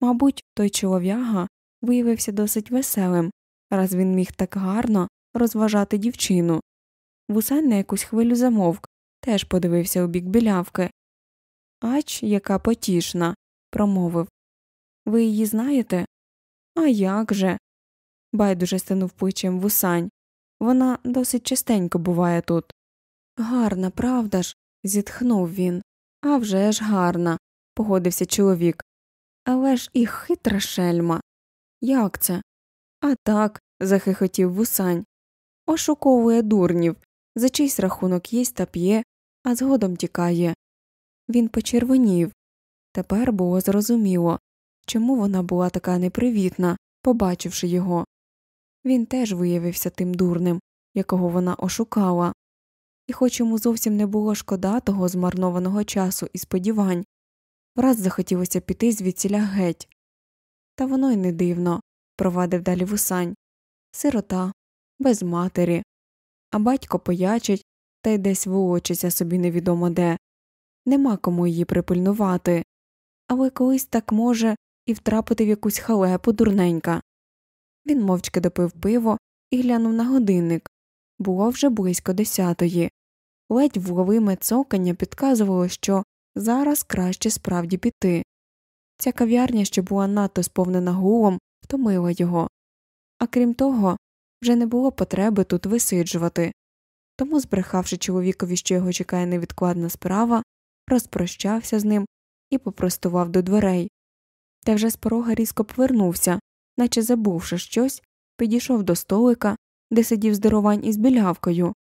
Мабуть, той чолов'яга виявився досить веселим, раз він міг так гарно розважати дівчину. Вусань на якусь хвилю замовк, теж подивився у бік білявки. Ач, яка потішна, промовив. Ви її знаєте? А як же? байдуже стинув плечем вусань. Вона досить частенько буває тут. Гарна, правда ж? зітхнув він. «А вже ж гарна, погодився чоловік. Але ж і хитра шельма. Як це? А так, захихотів вусань. Ошуковує дурнів, за чийсь рахунок їсть та п'є, а згодом тікає. Він почервонів. Тепер було зрозуміло, чому вона була така непривітна, побачивши його. Він теж виявився тим дурним, якого вона ошукала, і, хоч йому зовсім не було шкода того змарнованого часу і сподівань, враз захотілося піти звідсіля геть. Та воно й не дивно, провадив далі вусань сирота, без матері, а батько поячить та й десь волочиться собі невідомо де. Нема кому її припильнувати, але колись так може і втрапити в якусь халепу дурненька. Він мовчки допив пиво і глянув на годинник було вже близько десятої. Ледь вловиме цокання підказувало, що зараз краще справді піти. Ця кав'ярня, що була надто сповнена гулом, втомила його, а крім того, вже не було потреби тут висиджувати. Тому, збрехавши чоловікові, що його чекає невідкладна справа, розпрощався з ним і попростував до дверей. Та вже з порога різко повернувся, наче забувши щось, підійшов до столика, де сидів здоровань із білявкою.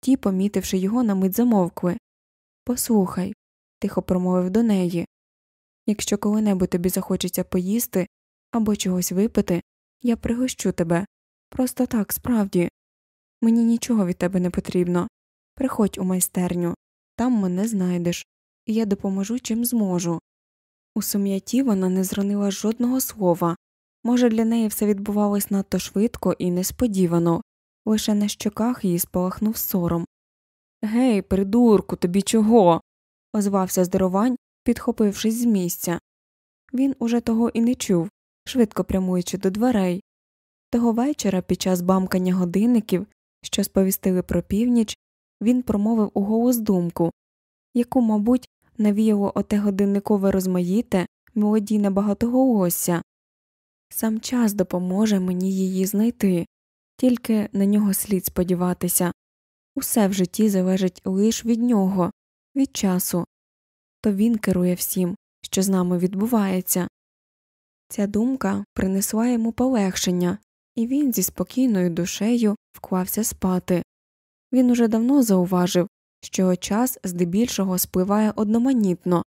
Ті, помітивши його, на мить замовкли. Послухай, тихо промовив до неї. Якщо коли-небудь тобі захочеться поїсти або чогось випити, я пригощу тебе. Просто так, справді. Мені нічого від тебе не потрібно. Приходь у майстерню, там мене знайдеш, і я допоможу чим зможу. У сум'яті вона не зронила жодного слова. Може, для неї все відбувалось надто швидко і несподівано, лише на щоках її спалахнув сором. Гей, придурку, тобі чого? озвався здоровань, підхопившись з місця. Він уже того і не чув, швидко прямуючи до дверей. Того вечора, під час бамкання годинників, що сповістили про північ, він промовив у голос думку, яку, мабуть, навіяло оте годинникове розмаїте, молодійне багатоголосся. Сам час допоможе мені її знайти, тільки на нього слід сподіватися. Усе в житті залежить лише від нього, від часу, то він керує всім, що з нами відбувається. Ця думка принесла йому полегшення, і він зі спокійною душею вклався спати. Він уже давно зауважив, що час здебільшого спливає одноманітно,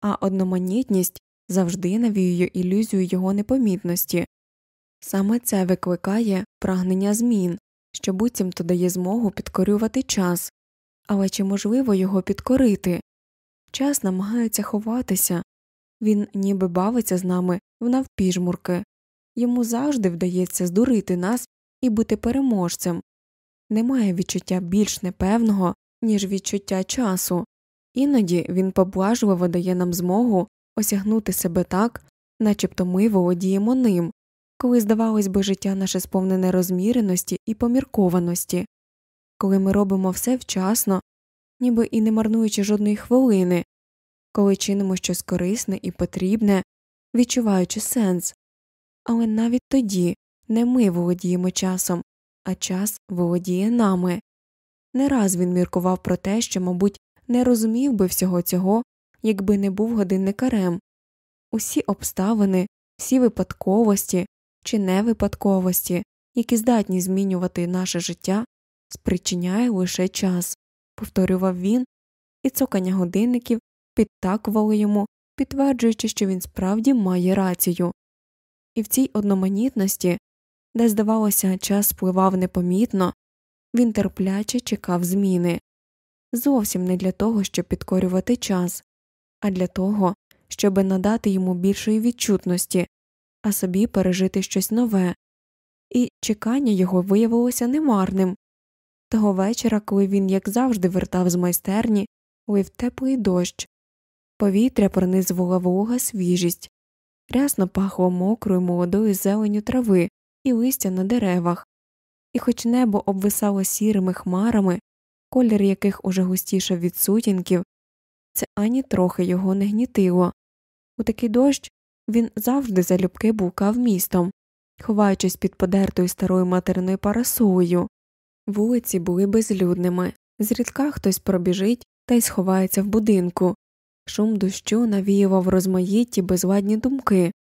а одноманітність завжди навіює ілюзію його непомітності. Саме це викликає прагнення змін, що буцімто дає змогу підкорювати час, але чи можливо його підкорити? Час намагається ховатися, він ніби бавиться з нами в навпіжмурки, йому завжди вдається здурити нас і бути переможцем. Немає відчуття більш непевного, ніж відчуття часу, іноді він поблажливо дає нам змогу осягнути себе так, начебто ми володіємо ним, коли, здавалось би, життя наше сповнене розміреності і поміркованості, коли ми робимо все вчасно, ніби і не марнуючи жодної хвилини, коли чинимо щось корисне і потрібне, відчуваючи сенс, але навіть тоді не ми володіємо часом, а час володіє нами. Не раз він міркував про те, що, мабуть, не розумів би всього цього, якби не був годинникарем. Усі обставини, всі випадковості чи невипадковості, які здатні змінювати наше життя, спричиняє лише час, повторював він, і цокання годинників підтакувало йому, підтверджуючи, що він справді має рацію. І в цій одноманітності, де, здавалося, час спливав непомітно, він терпляче чекав зміни. Зовсім не для того, щоб підкорювати час, а для того, щоб надати йому більшої відчутності, а собі пережити щось нове, і чекання його виявилося немарним. Того вечора, коли він, як завжди, вертав з майстерні, лив теплий дощ, повітря пронизувала волога свіжість, рясно пахло мокрою молодою зеленю трави і листя на деревах, і хоч небо обвисало сірими хмарами, колір яких уже густішав від сутінків, це ані трохи його не гнітило. У такий дощ він завжди залюбки блукав містом, ховаючись під подертою старою материною парасолею. Вулиці були безлюдними, зрідка хтось пробіжить та й сховається в будинку. Шум дощу навіював розмаїтті безладні думки,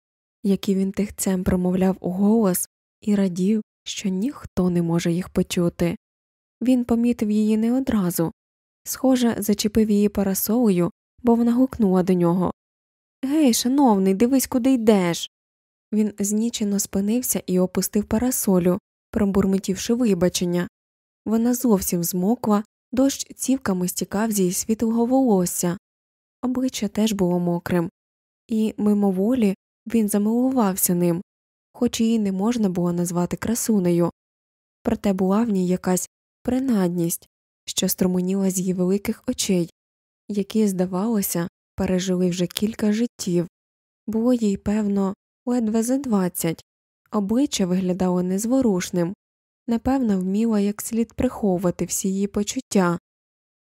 які він тихцем промовляв у голос, і радів, що ніхто не може їх почути. Він помітив її не одразу. Схоже, зачепив її парасолею, бо вона гукнула до нього Гей, шановний, дивись, куди йдеш. Він знічено спинився і опустив парасолю, пробурмотівши вибачення. Вона зовсім змокла, дощ цівками стікав з її світлого волосся. Обличчя теж було мокрим, і мимоволі він замилувався ним, хоч її не можна було назвати красунею. Проте була в ній якась принадність, що струменіла з її великих очей, які, здавалося, пережили вже кілька життів. Було їй, певно, ледве за двадцять, обличчя виглядало незворушним, напевно, вміла як слід приховувати всі її почуття,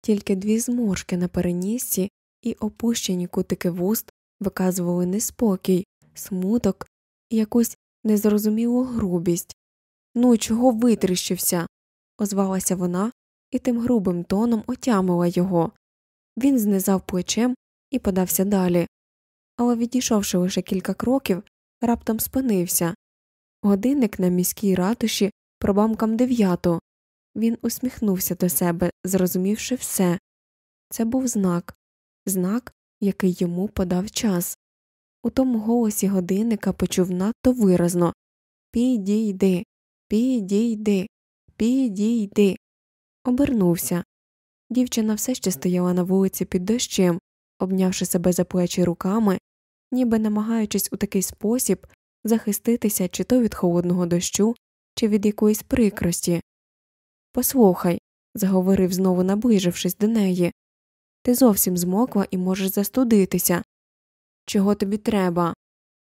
тільки дві зморшки на перенісці і опущені кутики вуст виказували неспокій, смуток і якусь незрозумілу грубість. Ну, чого витріщився? озвалася вона і тим грубим тоном отямила його. Він знизав плечем і подався далі. Але, відійшовши лише кілька кроків, раптом спинився. Годинник на міській ратуші пробамкам дев'яту. Він усміхнувся до себе, зрозумівши все. Це був знак, знак, який йому подав час. У тому голосі годинника почув надто виразно Підійди, підійди, підійди. Обернувся. Дівчина все ще стояла на вулиці під дощем, обнявши себе за плечі руками, ніби намагаючись у такий спосіб захиститися чи то від холодного дощу, чи від якоїсь прикрості. Послухай, заговорив знову наближившись до неї, ти зовсім змокла і можеш застудитися. Чого тобі треба?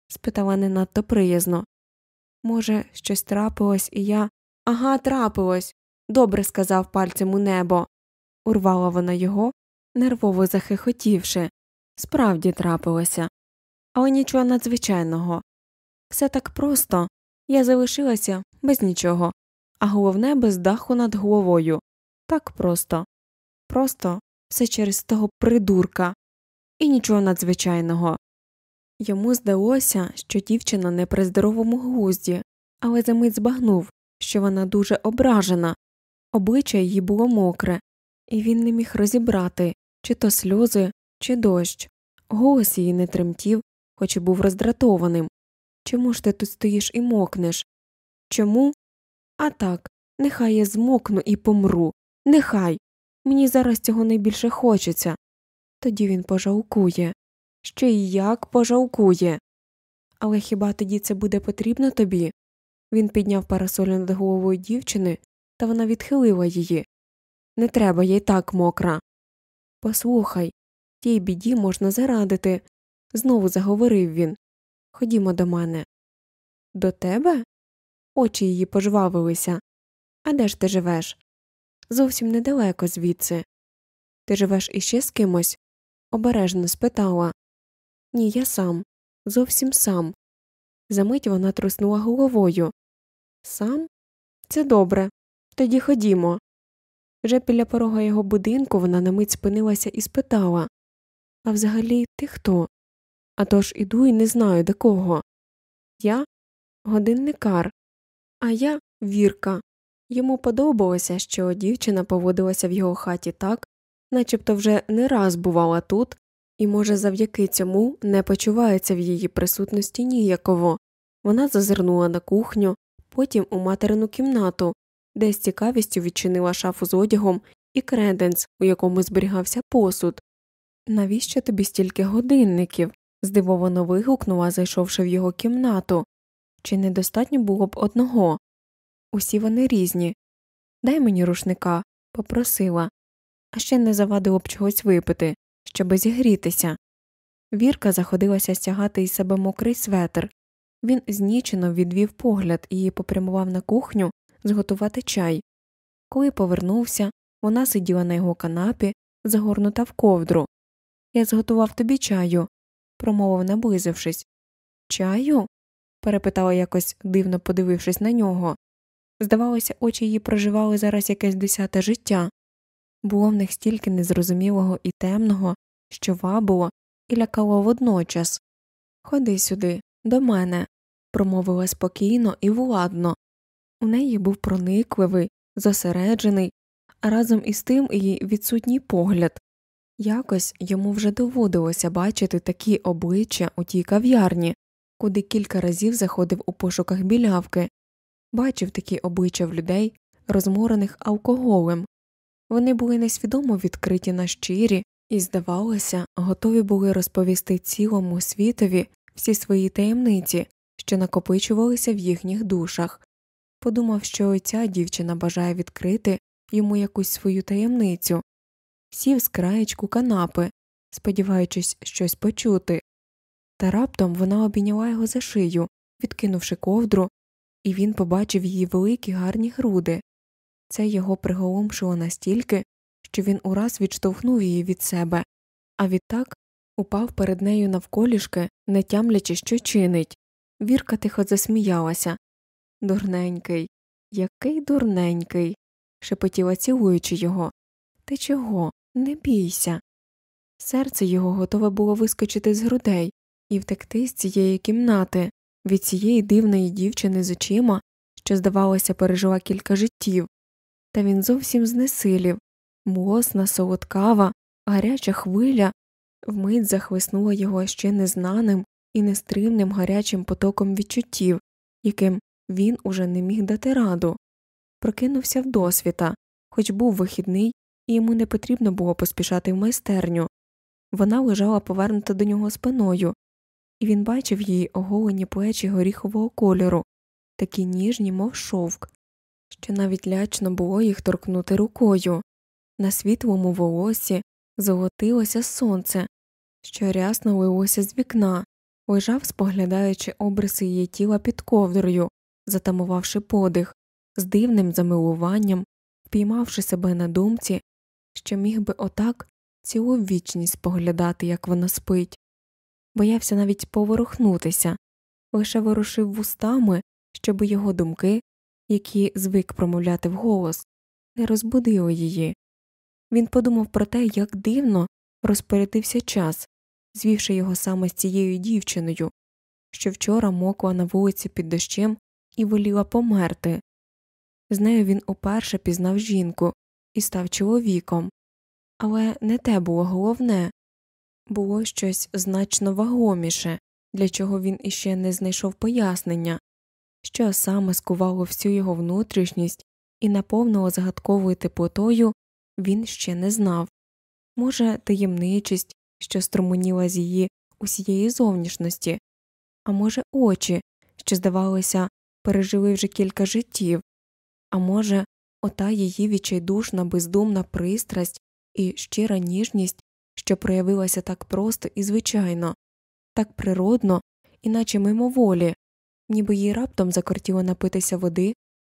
спитала не надто приязно. Може, щось трапилось, і я. Ага, трапилось. Добре сказав пальцем у небо. Урвала вона його, нервово захихотівши. Справді трапилося. Але нічого надзвичайного. Все так просто я залишилася без нічого, а головне без даху над головою. Так просто. Просто все через того придурка, і нічого надзвичайного. Йому здалося, що дівчина не при здоровому глузді, але за мить збагнув, що вона дуже ображена, обличчя її було мокре, і він не міг розібрати, чи то сльози, чи дощ. Голос її не тремтів, хоч і був роздратованим. Чому ж ти тут стоїш і мокнеш? Чому? А так, нехай я змокну і помру. Нехай. Мені зараз цього найбільше хочеться. Тоді він пожалкує. Ще й як пожалкує. Але хіба тоді це буде потрібно тобі? Він підняв парасолю над головою дівчини, та вона відхилила її. Не треба, я й так мокра. Послухай, тій біді можна зарадити, знову заговорив він. Ходімо до мене. До тебе? Очі її пожвавилися. А де ж ти живеш? Зовсім недалеко звідси. Ти живеш іще з кимось? Обережно спитала. Ні, я сам, зовсім сам. Замить вона труснула головою. Сам? Це добре. Тоді ходімо. Вже біля порога його будинку вона на мить спинилася і спитала А взагалі ти хто? А тож іду і не знаю до кого. Я годинникар, а я вірка. Йому подобалося, що дівчина поводилася в його хаті так, начебто вже не раз бувала тут, і, може, завдяки цьому не почувається в її присутності ніяково. Вона зазирнула на кухню, потім у материну кімнату, де з цікавістю відчинила шафу з одягом і креденс, у якому зберігався посуд. Навіщо тобі стільки годинників? здивовано вигукнула, зайшовши в його кімнату. Чи недостатньо було б одного? Усі вони різні. Дай мені рушника, попросила, а ще не завадило б чогось випити, щоби зігрітися. Вірка заходилася стягати із себе мокрий светр. Він знічено відвів погляд і попрямував на кухню зготувати чай. Коли повернувся, вона сиділа на його канапі, загорнута в ковдру. Я зготував тобі чаю, промовив, наблизившись. Чаю? перепитала якось дивно подивившись на нього. Здавалося, очі її проживали зараз якесь десяте життя. Було в них стільки незрозумілого і темного, що вабило і лякало водночас. Ходи сюди, до мене, промовила спокійно і владно. У неї був проникливий, зосереджений, а разом із тим і відсутній погляд. Якось йому вже доводилося бачити такі обличчя у тій кав'ярні, куди кілька разів заходив у пошуках білявки, бачив такі обличчя в людей, розморених алкоголем. Вони були несвідомо відкриті на щирі і, здавалося, готові були розповісти цілому світові всі свої таємниці, що накопичувалися в їхніх душах. Подумав, що ця дівчина бажає відкрити йому якусь свою таємницю, сів з краєчку канапи, сподіваючись щось почути, та раптом вона обійняла його за шию, відкинувши ковдру, і він побачив її великі гарні груди. Це його приголомшило настільки, що він ураз відштовхнув її від себе, а відтак упав перед нею навколішки, не тямлячи, що чинить. Вірка тихо засміялася. Дурненький, який дурненький. шепотіла цілуючи його. Ти чого? Не бійся. Серце його готове було вискочити з грудей і втекти з цієї кімнати, від цієї дивної дівчини з очима, що, здавалося, пережила кілька життів, та він зовсім знесилів. Млосна, солодкава, гаряча хвиля. Вмить захлеснула його ще незнаним і нестримним гарячим потоком відчуттів, яким він уже не міг дати раду. Прокинувся вдосвіта, хоч був вихідний, і йому не потрібно було поспішати в майстерню. Вона лежала повернута до нього спиною, і він бачив її оголені плечі горіхового кольору, такі ніжні, мов шовк, що навіть лячно було їх торкнути рукою. На світлому волосі золотилося сонце, що рясно лилося з вікна, лежав, споглядаючи обриси її тіла під ковдрою, затамувавши подих, з дивним замилуванням, впіймавши себе на думці, що міг би отак цілу вічність споглядати, як вона спить, боявся навіть поворухнутися, лише ворушив вустами, щоб його думки, які звик промовляти вголос, не розбудили її. Він подумав про те, як дивно розпорядився час, звівши його саме з цією дівчиною, що вчора мокла на вулиці під дощем і воліла померти. З нею він уперше пізнав жінку і став чоловіком. Але не те було головне було щось значно вагоміше, для чого він іще не знайшов пояснення, що саме скувало всю його внутрішність і наповнило загадковою теплотою, він ще не знав. Може, таємничість, що струмоніла з її усієї зовнішності, а може, очі, що, здавалося, пережили вже кілька життів, а може, ота її відчайдушна, бездумна пристрасть і щира ніжність, що проявилася так просто і звичайно, так природно, іначе мимоволі, ніби їй раптом закортіло напитися води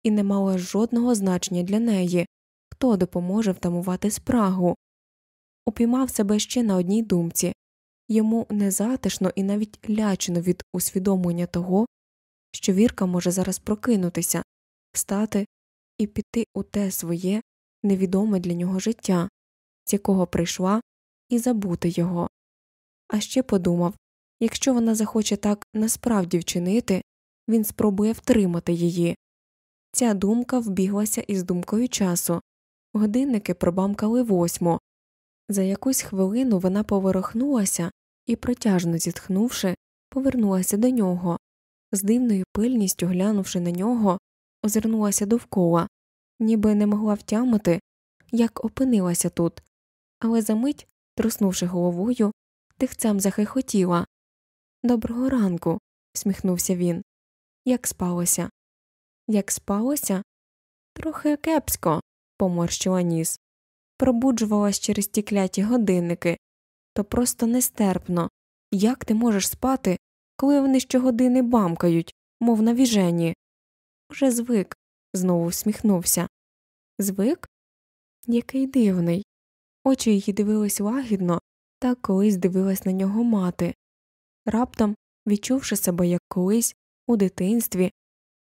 і не мало жодного значення для неї, хто допоможе втамувати спрагу. Упіймав себе ще на одній думці йому незатишно і навіть лячно від усвідомлення того, що Вірка може зараз прокинутися, встати і піти у те своє невідоме для нього життя, з якого прийшла, і забути його. А ще подумав якщо вона захоче так насправді вчинити, він спробує втримати її. Ця думка вбіглася із думкою часу. Годинники пробамкали восьму. За якусь хвилину вона поворохнулася і, протяжно зітхнувши, повернулася до нього. З дивною пильністю глянувши на нього, озирнулася довкола, ніби не могла втямити, як опинилася тут, але за мить, труснувши головою, тихцем захихотіла. Доброго ранку, всміхнувся він. Як спалося? Як спалося? Трохи кепсько, поморщила ніс. Пробуджувалась через ті кляті годинники. То просто нестерпно. Як ти можеш спати, коли вони щогодини бамкають, мов на віжені? Уже звик, знову всміхнувся. Звик? Який дивний. Очі її дивились лагідно, так колись дивилась на нього мати. Раптом, відчувши себе як колись, у дитинстві,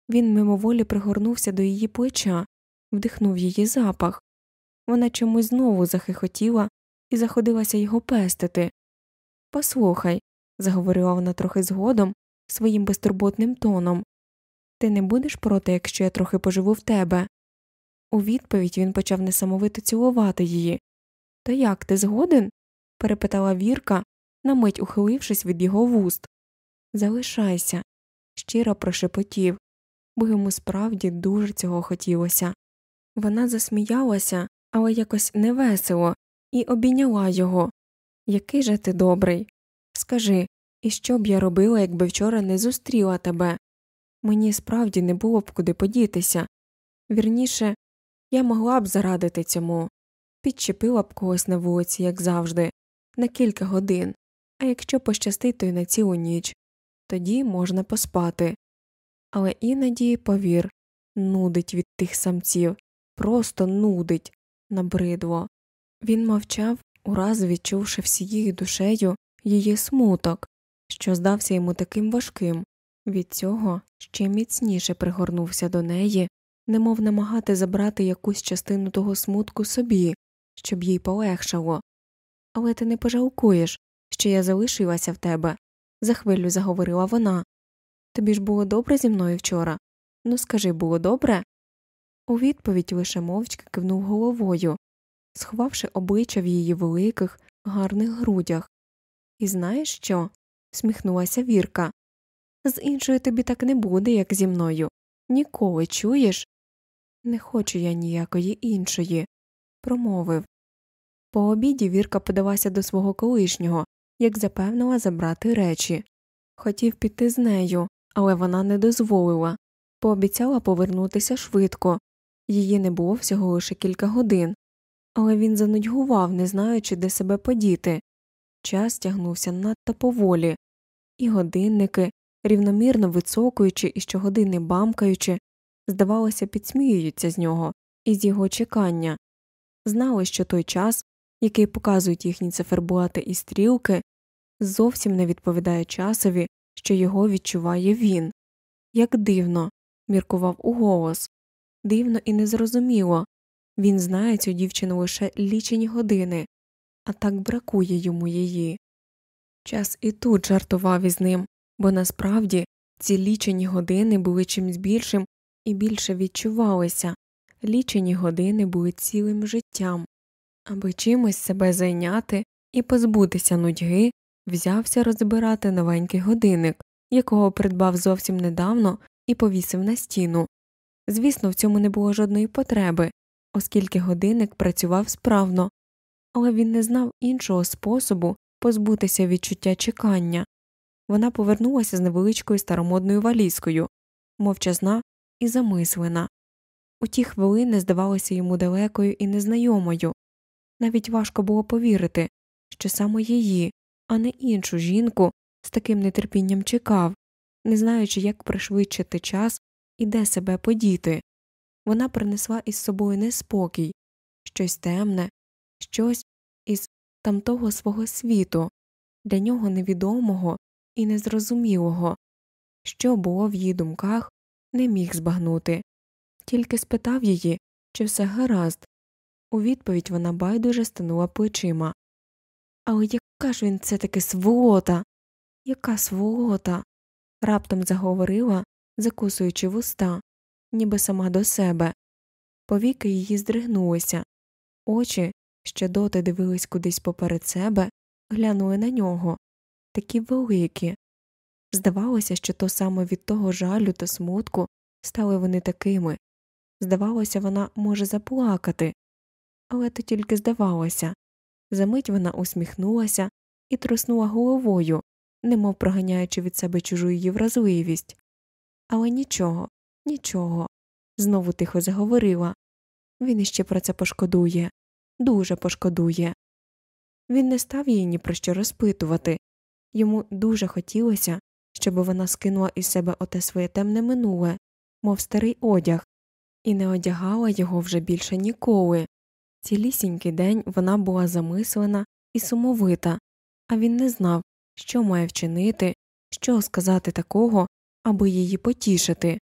він мимоволі пригорнувся до її плеча, вдихнув її запах. Вона чомусь знову захихотіла і заходилася його пестити. Послухай, заговорила вона трохи згодом своїм безтурботним тоном, ти не будеш проти, якщо я трохи поживу в тебе. У відповідь він почав несамовито цілувати її. То як ти згоден? перепитала Вірка, на мить ухилившись від його вуст. Залишайся, щиро прошепотів, бо йому справді дуже цього хотілося. Вона засміялася, але якось невесело, і обійняла його. Який же ти добрий. Скажи, і що б я робила, якби вчора не зустріла тебе? Мені справді не було б куди подітися. Вірніше, я могла б зарадити цьому, підчепила б когось на вулиці, як завжди, на кілька годин, а якщо пощастить, то й на цілу ніч, тоді можна поспати. Але іноді, повір, нудить від тих самців, просто нудить, набридло. Він мовчав, ураз відчувши всією душею її смуток, що здався йому таким важким, від цього ще міцніше пригорнувся до неї, немов намагати забрати якусь частину того смутку собі, щоб їй полегшало. Але ти не пожалкуєш, що я залишилася в тебе, за хвилю заговорила вона. Тобі ж було добре зі мною вчора? Ну, скажи, було добре? У відповідь лише мовчки кивнув головою, сховавши обличчя в її великих, гарних грудях. І знаєш що? сміхнулася Вірка. З іншою тобі так не буде, як зі мною. Ніколи чуєш? Не хочу я ніякої іншої, промовив. По обіді Вірка подалася до свого колишнього, як запевнила забрати речі. Хотів піти з нею, але вона не дозволила, пообіцяла повернутися швидко, її не було всього лише кілька годин, але він занудьгував, не знаючи, де себе подіти. Час тягнувся надто поволі, і годинники, рівномірно вицокуючи і щогодини бамкаючи, здавалося, підсміюються з нього і з його чекання, знали, що той час, який показують їхні циферблати і стрілки, зовсім не відповідає часові, що його відчуває він. Як дивно, міркував уголос, дивно і незрозуміло він знає цю дівчину лише лічені години, а так бракує йому її. Час і тут жартував із ним, бо насправді ці лічені години були чимсь більшим і більше відчувалися, лічені години були цілим життям, аби чимось себе зайняти і позбутися нудьги, взявся розбирати новенький годинник, якого придбав зовсім недавно і повісив на стіну. Звісно, в цьому не було жодної потреби, оскільки годинник працював справно, але він не знав іншого способу позбутися відчуття чекання. Вона повернулася з невеличкою старомодною валізкою, мовчазна і замислена. У ті хвилини здавалося йому далекою і незнайомою. Навіть важко було повірити, що саме її, а не іншу жінку з таким нетерпінням чекав, не знаючи, як пришвидшити час і де себе подіти. Вона принесла із собою неспокій, щось темне, щось із тамтого свого світу, для нього невідомого і незрозумілого, що було в її думках, не міг збагнути, тільки спитав її, чи все гаразд. У відповідь вона байдуже станула плечима. Але яка ж він це таки сволота? Яка сволота? раптом заговорила, закусуючи вуста, ніби сама до себе. Повіки її здригнулися, очі, що доти дивились кудись поперед себе, глянули на нього такі великі. Здавалося, що то саме від того жалю та смутку стали вони такими. Здавалося, вона може заплакати, але то тільки здавалося. Замить вона усміхнулася і труснула головою, немов проганяючи від себе чужу її вразливість. Але нічого, нічого, знову тихо заговорила. Він іще про це пошкодує, дуже пошкодує. Він не став її ні про що розпитувати йому дуже хотілося, щоб вона скинула із себе оте своє темне минуле, мов старий одяг, і не одягала його вже більше ніколи. Цілісінький день вона була замислена і сумовита, а він не знав, що має вчинити, що сказати такого, аби її потішити.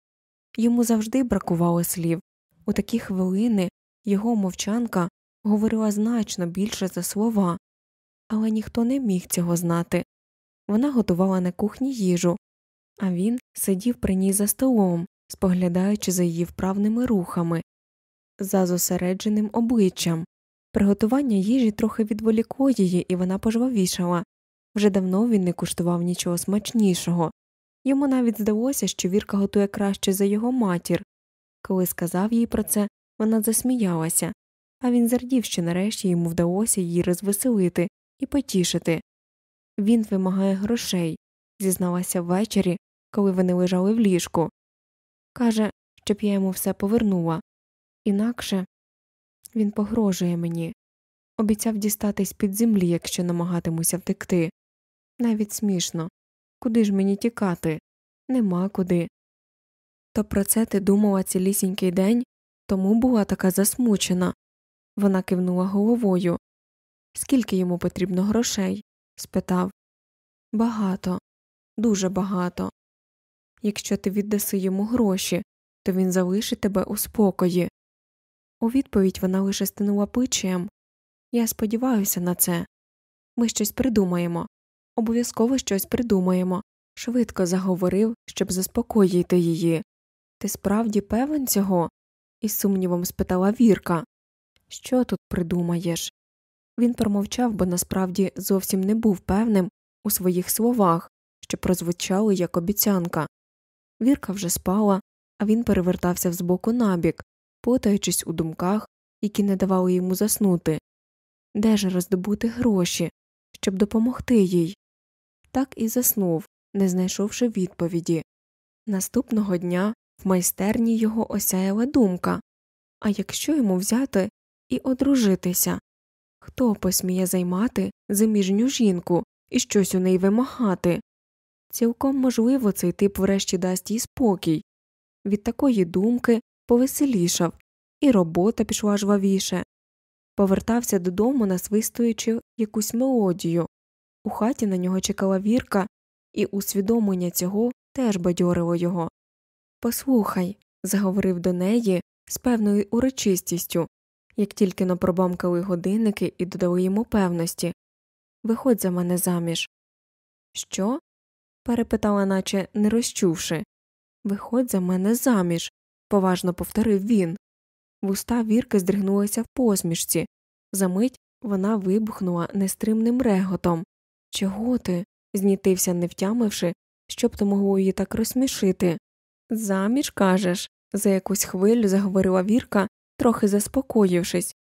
Йому завжди бракувало слів. У такі хвилини його мовчанка говорила значно більше за слова, але ніхто не міг цього знати. Вона готувала на кухні їжу, а він сидів при ній за столом, споглядаючи за її вправними рухами, за зосередженим обличчям. Приготування їжі трохи відволікло її, і вона пожвавішала. Вже давно він не куштував нічого смачнішого. Йому навіть здалося, що Вірка готує краще за його матір. Коли сказав їй про це, вона засміялася, а він зардів, що нарешті йому вдалося її розвеселити і потішити. Він вимагає грошей, зізналася ввечері, коли вони лежали в ліжку. Каже, щоб я йому все повернула. Інакше він погрожує мені, обіцяв дістатись під землі, якщо намагатимуся втекти. Навіть смішно. Куди ж мені тікати? Нема куди. То про це ти думала цілісінький день, тому була така засмучена. Вона кивнула головою. Скільки йому потрібно грошей? спитав. Багато, дуже багато. Якщо ти віддаси йому гроші, то він залишить тебе у спокої. У відповідь вона лише стинула плечем. Я сподіваюся на це. Ми щось придумаємо. Обов'язково щось придумаємо, швидко заговорив, щоб заспокоїти її. Ти справді певен цього? із сумнівом спитала Вірка. Що тут придумаєш? Він промовчав, бо насправді зовсім не був певним у своїх словах, що прозвучали як обіцянка. Вірка вже спала, а він перевертався взбоку набік, потаючись у думках, які не давали йому заснути. Де ж роздобути гроші, щоб допомогти їй? Так і заснув, не знайшовши відповіді. Наступного дня в майстерні його осяяла думка а якщо йому взяти і одружитися? Хто посміє займати заміжню жінку і щось у неї вимагати? Цілком можливо, цей тип врешті дасть їй спокій. Від такої думки повеселішав, і робота пішла жвавіше. Повертався додому, насвистуючи якусь мелодію. У хаті на нього чекала вірка, і усвідомлення цього теж бадьорило його. Послухай, заговорив до неї з певною урочистістю, як тільки но пробамкали годинники і додали йому певності Виходь за мене заміж. Що? перепитала, наче не розчувши. Виходь за мене заміж, поважно повторив він. Вуста вірки здригнулися в посмішці. Замить вона вибухнула нестримним реготом. Чого ти? знітився, не втямивши, щоб то могло її так розсмішити. Заміж, кажеш, за якусь хвилю заговорила Вірка, трохи заспокоївшись.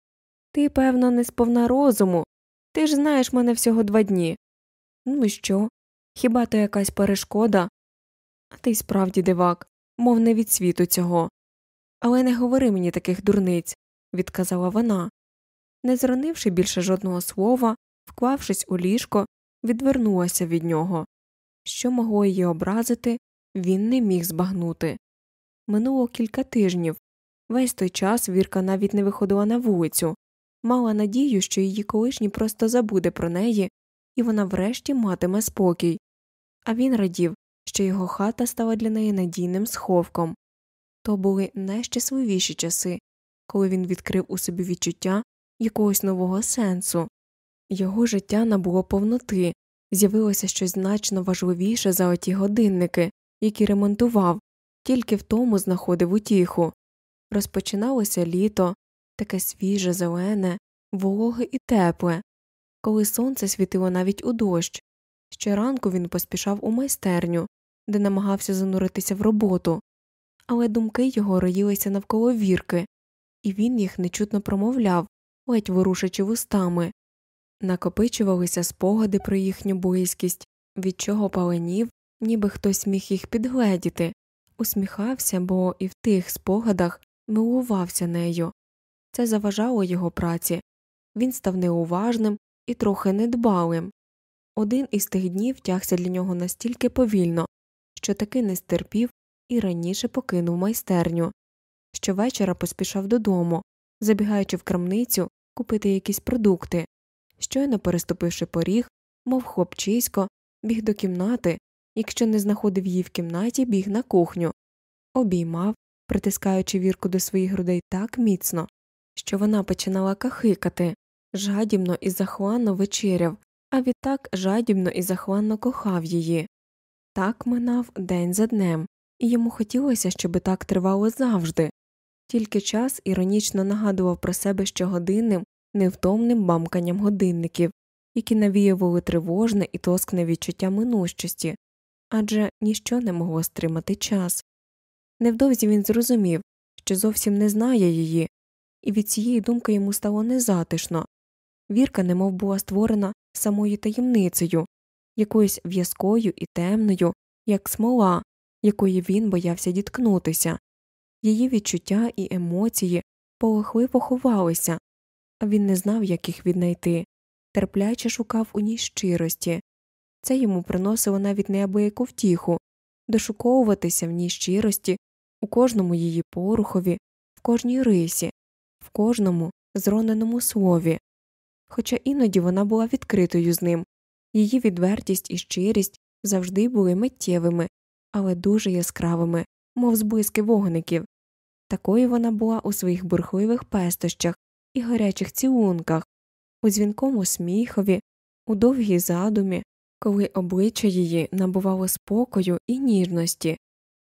Ти, певно, не сповна розуму. Ти ж знаєш мене всього два дні. Ну і що? Хіба то якась перешкода? А ти справді дивак, мов не від світу цього. Але не говори мені таких дурниць, відказала вона. Не зронивши більше жодного слова, вклавшись у ліжко, відвернулася від нього. Що могло її образити, він не міг збагнути. Минуло кілька тижнів. Весь той час Вірка навіть не виходила на вулицю, мала надію, що її колишній просто забуде про неї, і вона врешті матиме спокій. А він радів, що його хата стала для неї надійним сховком. То були найщасливіші часи, коли він відкрив у собі відчуття якогось нового сенсу. Його життя набуло повноти, з'явилося щось значно важливіше за оті годинники, які ремонтував, тільки в тому знаходив утіху. Розпочиналося літо, таке свіже, зелене, вологе і тепле, коли сонце світило навіть у дощ. Щоранку він поспішав у майстерню, де намагався зануритися в роботу, але думки його роїлися навколо вірки, і він їх нечутно промовляв, ледь ворушачи вустами. Накопичувалися спогади про їхню близькість, від чого паленів, ніби хтось міг їх підгледіти, усміхався, бо і в тих спогадах милувався нею. Це заважало його праці, він став неуважним і трохи недбалим. Один із тих днів тягся для нього настільки повільно, що таки не стерпів і раніше покинув майстерню. Щовечора поспішав додому, забігаючи в крамницю купити якісь продукти. Щойно переступивши поріг, мов хлопчисько, біг до кімнати, якщо не знаходив її в кімнаті, біг на кухню, обіймав, притискаючи вірку до своїх грудей так міцно, що вона починала кахикати, жадібно і захланно вечеряв, а відтак жадібно і захланно кохав її. Так минав день за днем, і йому хотілося, щоби так тривало завжди, тільки час іронічно нагадував про себе щогодинним, невтомним бамканням годинників, які навіювали тривожне і тоскне відчуття минущості, адже ніщо не могло стримати час. Невдовзі він зрозумів, що зовсім не знає її, і від цієї думки йому стало незатишно. Вірка немов була створена самою таємницею, якоюсь в'язкою і темною, як смола, якої він боявся діткнутися. Її відчуття і емоції полохливо ховалися, а він не знав, як їх віднайти, терпляче шукав у ній щирості. Це йому приносило навіть неабияку втіху дошуковуватися в ній щирості у кожному її порухові, в кожній рисі, в кожному зроненому слові. Хоча іноді вона була відкритою з ним, її відвертість і щирість завжди були миттєвими, але дуже яскравими, мов зблиски вогників. Такою вона була у своїх бурхливих пестощах і гарячих цілунках, у дзвінкому сміхові, у довгій задумі, коли обличчя її набувало спокою і ніжності,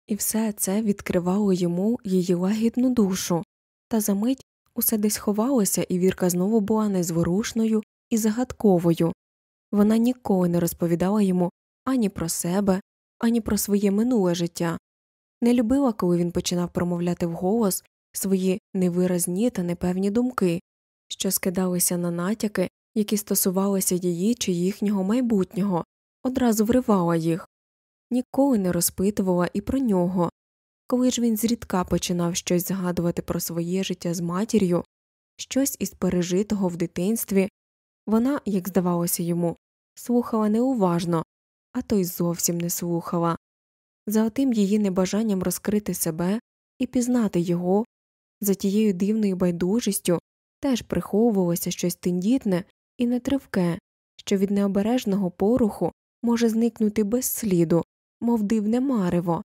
і все це відкривало йому її лагідну душу, та за мить усе десь ховалося, і Вірка знову була незворушною і загадковою. Вона ніколи не розповідала йому ані про себе, ані про своє минуле життя, не любила, коли він починав промовляти вголос свої невиразні та непевні думки, що скидалися на натяки, які стосувалися її чи їхнього майбутнього, одразу вривала їх, ніколи не розпитувала і про нього. Коли ж він зрідка починав щось згадувати про своє життя з матір'ю, щось із пережитого в дитинстві, вона, як здавалося йому, слухала неуважно, а то й зовсім не слухала. За отим її небажанням розкрити себе і пізнати його, за тією дивною байдужістю теж приховувалося щось тендітне і нетривке, що від необережного поруху може зникнути без сліду, мов дивне марево.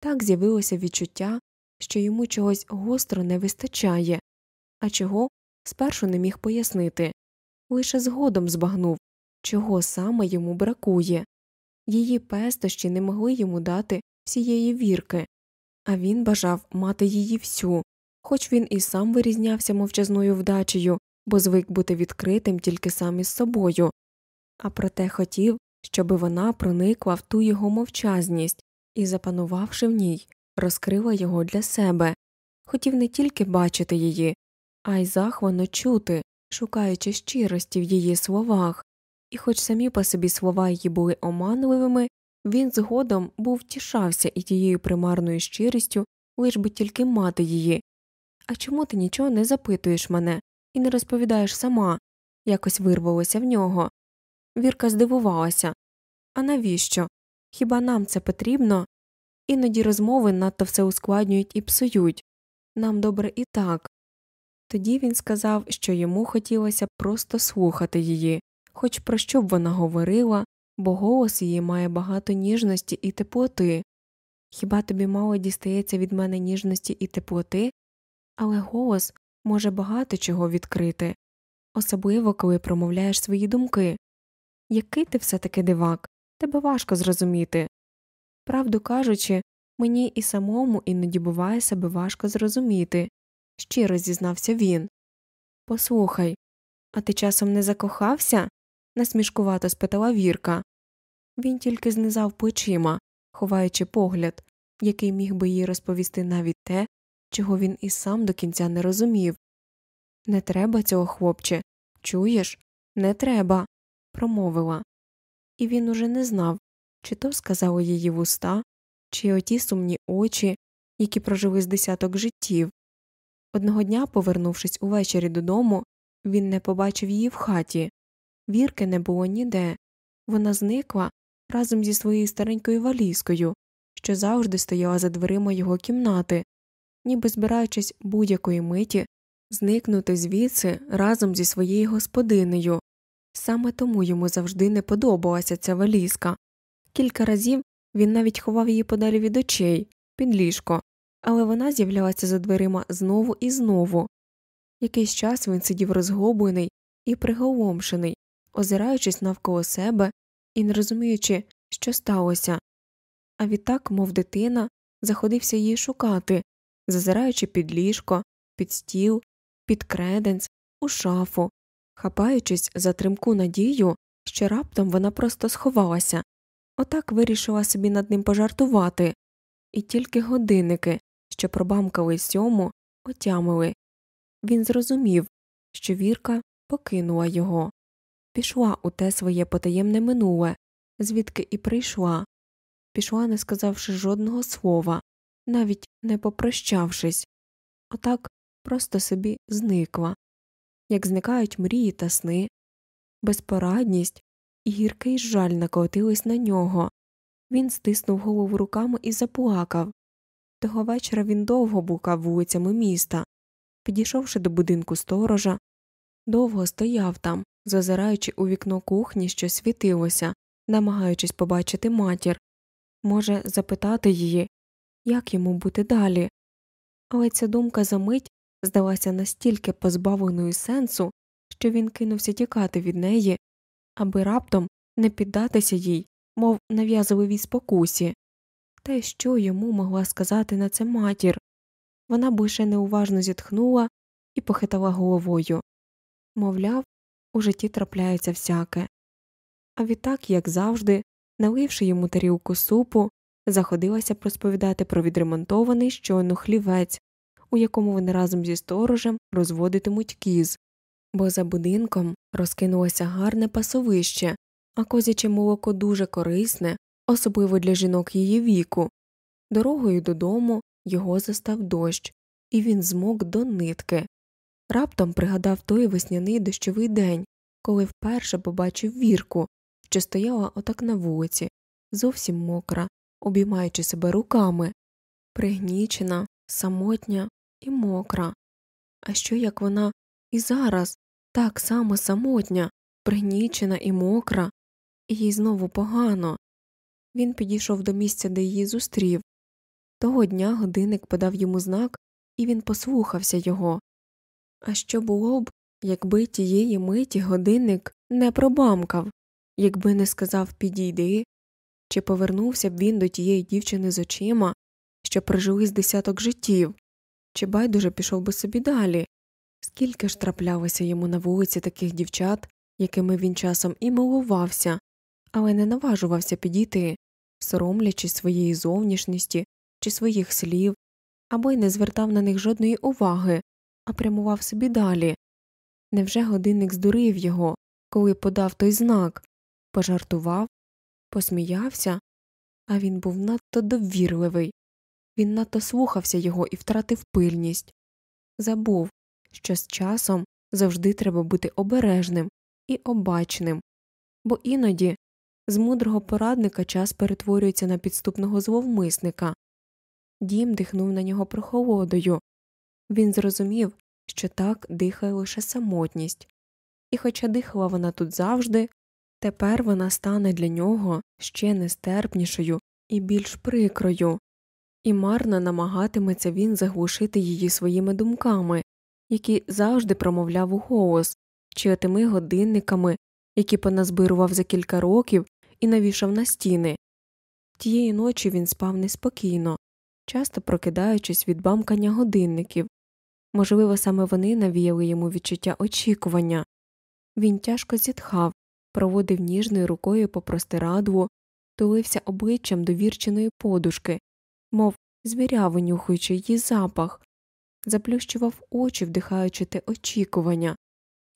Так з'явилося відчуття, що йому чогось гостро не вистачає, а чого спершу не міг пояснити, лише згодом збагнув, чого саме йому бракує. Її пестощі не могли йому дати всієї вірки, а він бажав мати її всю, хоч він і сам вирізнявся мовчазною вдачею, бо звик бути відкритим тільки сам із собою, а проте хотів, щоби вона проникла в ту його мовчазність і, запанувавши в ній, розкрила його для себе, хотів не тільки бачити її, а й захвано чути, шукаючи щирості в її словах, і, хоч самі по собі слова її були оманливими, він згодом був тішався і тією примарною щирістю, лиш би тільки мати її. А чому ти нічого не запитуєш мене і не розповідаєш сама? якось вирвалося в нього. Вірка здивувалася. А навіщо? Хіба нам це потрібно? Іноді розмови надто все ускладнюють і псують. Нам добре і так. Тоді він сказав, що йому хотілося просто слухати її, хоч про що б вона говорила, бо голос її має багато ніжності і теплоти. Хіба тобі мало дістається від мене ніжності і теплоти? Але голос може багато чого відкрити, особливо коли промовляєш свої думки. Який ти все таки дивак, тебе важко зрозуміти. Правду кажучи, мені і самому іноді буває себе важко зрозуміти, щиро зізнався він. Послухай, а ти часом не закохався? Насмішкувато спитала Вірка. Він тільки знизав плечима, ховаючи погляд, який міг би їй розповісти навіть те, чого він і сам до кінця не розумів. Не треба цього, хлопче, чуєш? Не треба, промовила. І він уже не знав, чи то сказали її вуста, чи оті сумні очі, які прожили з десяток життів. Одного дня, повернувшись увечері додому, він не побачив її в хаті. Вірки не було ніде. Вона зникла разом зі своєю старенькою валізкою, що завжди стояла за дверима його кімнати, ніби збираючись будь-якої миті зникнути звідси разом зі своєю господинею. Саме тому йому завжди не подобалася ця валізка. Кілька разів він навіть ховав її подалі від очей, під ліжко, але вона з'являлася за дверима знову і знову. Якийсь час він сидів розгублений і приголомшений, озираючись навколо себе і не розуміючи, що сталося. А відтак, мов дитина, заходився її шукати, зазираючи під ліжко, під стіл, під креденц, у шафу, хапаючись за тримку надію, що раптом вона просто сховалася. Отак вирішила собі над ним пожартувати, і тільки годинники, що пробамкали сьому, отямили. Він зрозумів, що Вірка покинула його, пішла у те своє потаємне минуле, звідки і прийшла, пішла, не сказавши жодного слова, навіть не попрощавшись, отак просто собі зникла, як зникають мрії та сни, безпорадність і гіркий жаль накотились на нього. Він стиснув голову руками і заплакав. Того вечора він довго блукав вулицями міста. Підійшовши до будинку сторожа, довго стояв там, зазираючи у вікно кухні, що світилося, намагаючись побачити матір, може, запитати її, як йому бути далі. Але ця думка за мить здалася настільки позбавленою сенсу, що він кинувся тікати від неї, аби раптом не піддатися їй, мов нав'язливій спокусі. Й що йому могла сказати на це матір? Вона б лише неуважно зітхнула і похитала головою. Мовляв, у житті трапляється всяке. А відтак, як завжди, наливши йому тарілку супу, заходилася розповідати про відремонтований щойно хлівець, у якому вони разом зі сторожем розводитимуть кіз, бо за будинком розкинулося гарне пасовище, а козяче молоко дуже корисне, особливо для жінок її віку. Дорогою додому його застав дощ, і він змок до нитки. Раптом пригадав той весняний дощовий день, коли вперше побачив вірку, що стояла отак на вулиці, зовсім мокра, обіймаючи себе руками, пригнічена, самотня і мокра. А що як вона і зараз так само самотня, пригнічена і мокра, і їй знову погано. Він підійшов до місця, де її зустрів. Того дня годинник подав йому знак, і він послухався його. А що було б, якби тієї миті годинник не пробамкав, якби не сказав підійди, чи повернувся б він до тієї дівчини з очима, що прожили з десяток життів, чи байдуже пішов би собі далі, скільки ж траплялося йому на вулиці таких дівчат, якими він часом і милувався, але не наважувався підійти, соромлячись своєї зовнішності чи своїх слів, або й не звертав на них жодної уваги, а прямував собі далі. Невже годинник здурив його, коли подав той знак, пожартував, посміявся, а він був надто довірливий, він надто слухався його і втратив пильність, забув, що з часом завжди треба бути обережним і обачним, бо іноді з мудрого порадника час перетворюється на підступного зловмисника. Дім дихнув на нього прохолодою. Він зрозумів, що так дихає лише самотність, і, хоча дихала вона тут завжди, тепер вона стане для нього ще нестерпнішою і більш прикрою, і марно намагатиметься він заглушити її своїми думками, які завжди промовляв у голос, чи отими годинниками, які поназбирував за кілька років і навішав на стіни. Тієї ночі він спав неспокійно, часто прокидаючись від бамкання годинників. Можливо, саме вони навіяли йому відчуття очікування. Він тяжко зітхав, проводив ніжною рукою по простирадлу, тулився обличчям до вірченої подушки, мов звіря винюхуючи її запах, заплющував очі, вдихаючи те очікування,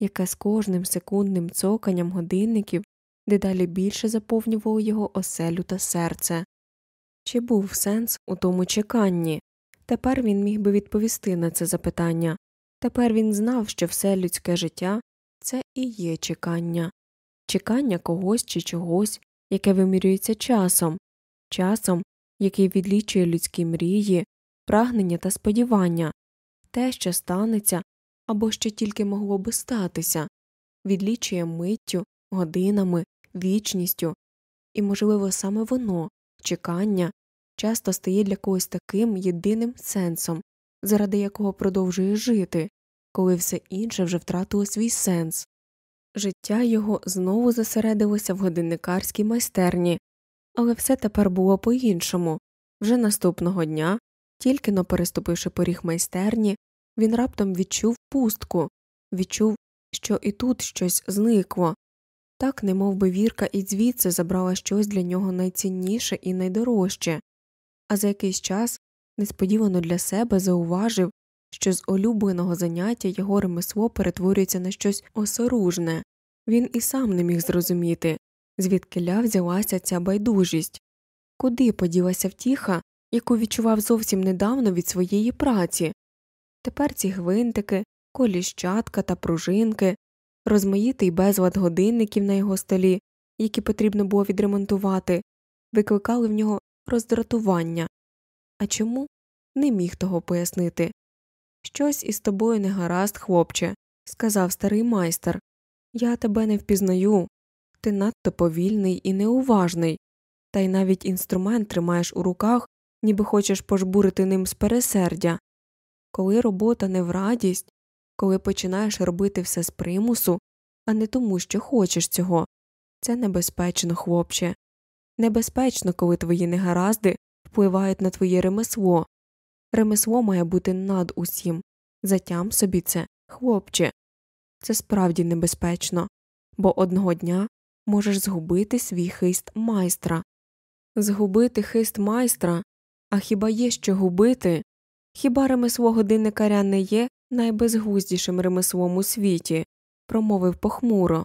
яке з кожним секундним цоканням годинників дедалі більше заповнювало його оселю та серце. Чи був сенс у тому чеканні? Тепер він міг би відповісти на це запитання. Тепер він знав, що все людське життя це і є чекання, чекання когось чи чогось, яке вимірюється часом, часом, який відлічує людські мрії, прагнення та сподівання, те, що станеться або що тільки могло би статися, відлічує миттю, годинами, вічністю, і, можливо, саме воно, чекання, часто стає для когось таким єдиним сенсом, заради якого продовжує жити, коли все інше вже втратило свій сенс. Життя його знову зосередилося в годинникарській майстерні, але все тепер було по іншому. Вже наступного дня, тільки но переступивши поріг майстерні, він раптом відчув пустку, відчув, що і тут щось зникло, так немов би вірка і звідси забрала щось для нього найцінніше і найдорожче, а за якийсь час несподівано для себе зауважив, що з улюбленого заняття його ремесло перетворюється на щось осоружне, він і сам не міг зрозуміти, звідкиля взялася ця байдужість, куди поділася втіха, яку відчував зовсім недавно від своєї праці. Тепер ці гвинтики, коліщатка та пружинки, розмаїтий безлад годинників на його столі, які потрібно було відремонтувати, викликали в нього роздратування. А чому не міг того пояснити. Щось із тобою не гаразд, хлопче, сказав старий майстер. Я тебе не впізнаю. Ти надто повільний і неуважний, та й навіть інструмент тримаєш у руках, ніби хочеш пожбурити ним з пересердя. Коли робота не в радість, коли починаєш робити все з примусу, а не тому, що хочеш цього, Це небезпечно, хлопче. Небезпечно, коли твої негаразди впливають на твоє ремесло. Ремесло має бути над усім. Затям собі це, хлопче. Це справді небезпечно, бо одного дня можеш згубити свій хист майстра. Згубити хист майстра, а хіба є що губити? Хіба ремесло годинникаря не є найбезглуздішим ремеслом у світі? промовив похмуро.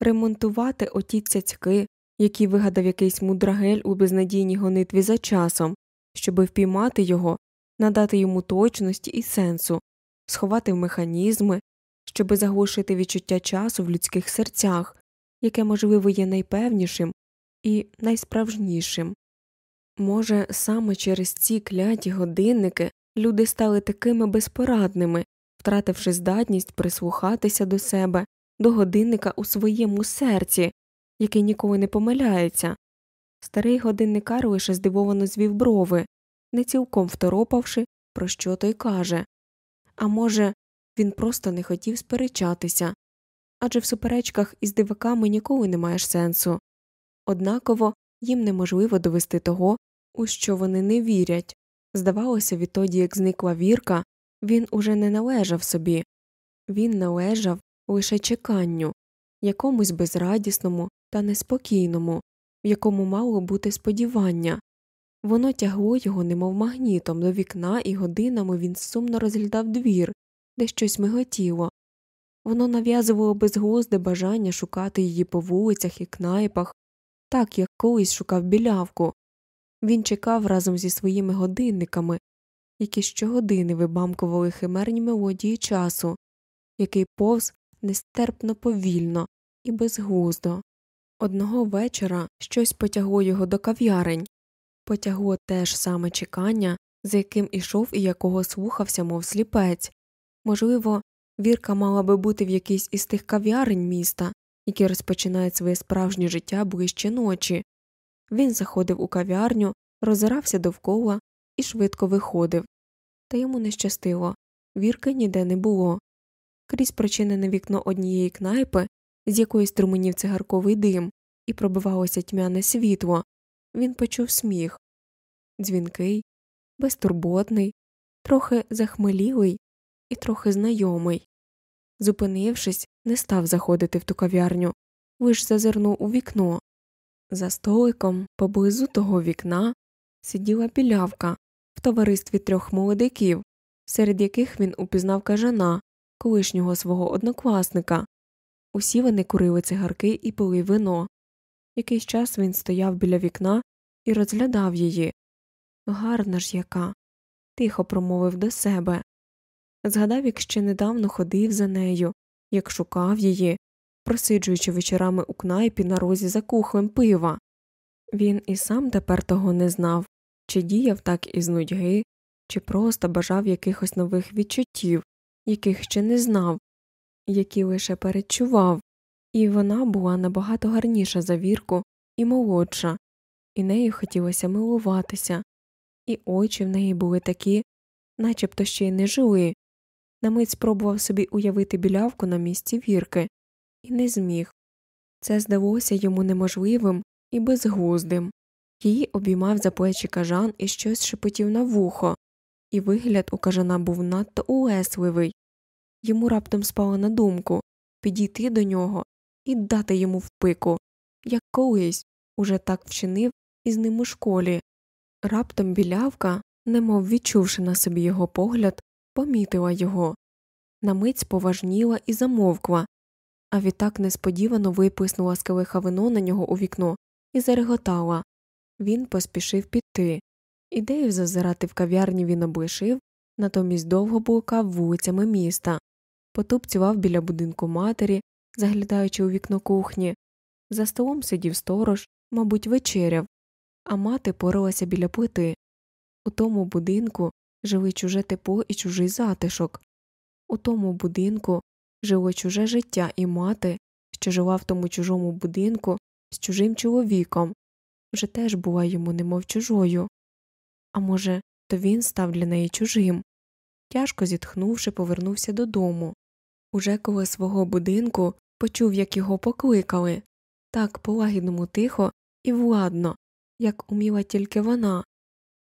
Ремонтувати оті цяцьки, які вигадав якийсь мудрагель у безнадійній гонитві за часом, щоби впіймати його, надати йому точності і сенсу, сховати механізми, щоби заглушити відчуття часу в людських серцях, яке, можливо, є найпевнішим і найсправжнішим. Може, саме через ці кляті годинники люди стали такими безпорадними, втративши здатність прислухатися до себе, до годинника у своєму серці, який ніколи не помиляється. Старий годинникар лише здивовано звів брови, не цілком второпавши, про що той каже. А може, він просто не хотів сперечатися адже в суперечках із диваками ніколи не маєш сенсу. Однаково їм неможливо довести того, у що вони не вірять. Здавалося, відтоді, як зникла вірка, він уже не належав собі, він належав лише чеканню, якомусь безрадісному та неспокійному, в якому мало бути сподівання. Воно тягло його, немов магнітом, до вікна, і годинами він сумно розглядав двір, де щось миготіло. Воно нав'язувало безглузде бажання шукати її по вулицях і кнайпах, так як колись шукав білявку. Він чекав разом зі своїми годинниками, які щогодини вибамкували химерні мелодії часу, який повз нестерпно повільно і безглуздо. Одного вечора щось потягло його до кав'ярень, потягло те ж саме чекання, за яким ішов і якого слухався, мов сліпець. Можливо, Вірка мала би бути в якійсь із тих кав'ярень міста, які розпочинають своє справжнє життя ближче ночі. Він заходив у кав'ярню, розирався довкола і швидко виходив. Та йому не щастило вірки ніде не було. Крізь прочинене вікно однієї кнайпи, з якої струменів цигарковий дим, і пробивалося тьмяне світло, він почув сміх дзвінкий, безтурботний, трохи захмелілий і трохи знайомий. Зупинившись, не став заходити в ту кав'ярню, лиш зазирнув у вікно. За столиком, поблизу того вікна, сиділа білявка в товаристві трьох молодиків, серед яких він упізнав кажана, колишнього свого однокласника. Усі вони курили цигарки і пили вино. Якийсь час він стояв біля вікна і розглядав її. Гарна ж яка. тихо промовив до себе. Згадав, як ще недавно ходив за нею, як шукав її, просиджуючи вечорами у кнайпі на розі за кухлем пива. Він і сам тепер того не знав, чи діяв так із нудьги, чи просто бажав якихось нових відчуттів, яких ще не знав, які лише передчував, і вона була набагато гарніша за вірку і молодша, і нею хотілося милуватися, і очі в неї були такі, начебто ще й не жили. На мить спробував собі уявити білявку на місці вірки, і не зміг. Це здалося йому неможливим і безглуздим. Її обіймав за плечі кажан і щось шепотів на вухо, і вигляд у кажана був надто улесливий. Йому раптом спало на думку підійти до нього і дати йому в пику, як колись уже так вчинив із ним у школі. Раптом білявка, немов відчувши на собі його погляд, помітила його. На мить споважніла і замовкла, а відтак несподівано виплеснула з вино на нього у вікно і зареготала. Він поспішив піти. Ідею зазирати в кав'ярні він облишив, натомість довго блукав вулицями міста, потупцював біля будинку матері, заглядаючи у вікно кухні. За столом сидів сторож, мабуть, вечеряв, а мати поралася біля плити. У тому будинку жили чуже тепло і чужий затишок. У тому будинку жило чуже життя і мати, що жила в тому чужому будинку з чужим чоловіком, вже теж була йому немов чужою. А може, то він став для неї чужим. Тяжко зітхнувши, повернувся додому. Уже коло свого будинку почув, як його покликали. так по лагідному тихо і владно, як уміла тільки вона.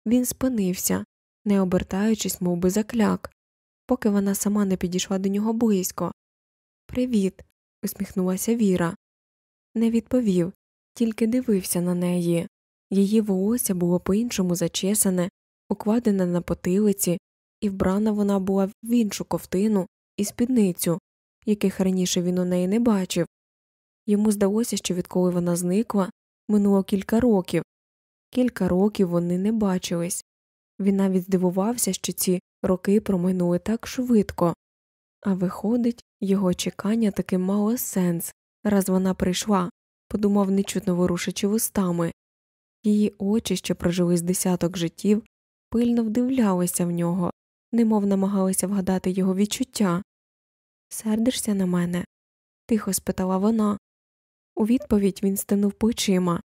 Він спинився, не обертаючись, мов би закляк, поки вона сама не підійшла до нього близько. Привіт. усміхнулася Віра. Не відповів, тільки дивився на неї. Її волосся було по іншому зачесане, укладене на потилиці, і вбрана вона була в іншу ковтину і спідницю, яких раніше він у неї не бачив. Йому здалося, що відколи вона зникла, минуло кілька років. Кілька років вони не бачились. Він навіть здивувався, що ці роки проминули так швидко, а виходить, його чекання таки мало сенс, раз вона прийшла, подумав, нечутно ворушачи вустами. Її очі, що прожили з десяток життів, пильно вдивлялися в нього, немов намагалися вгадати його відчуття. Сердишся на мене? тихо спитала вона. У відповідь він стинув плечима.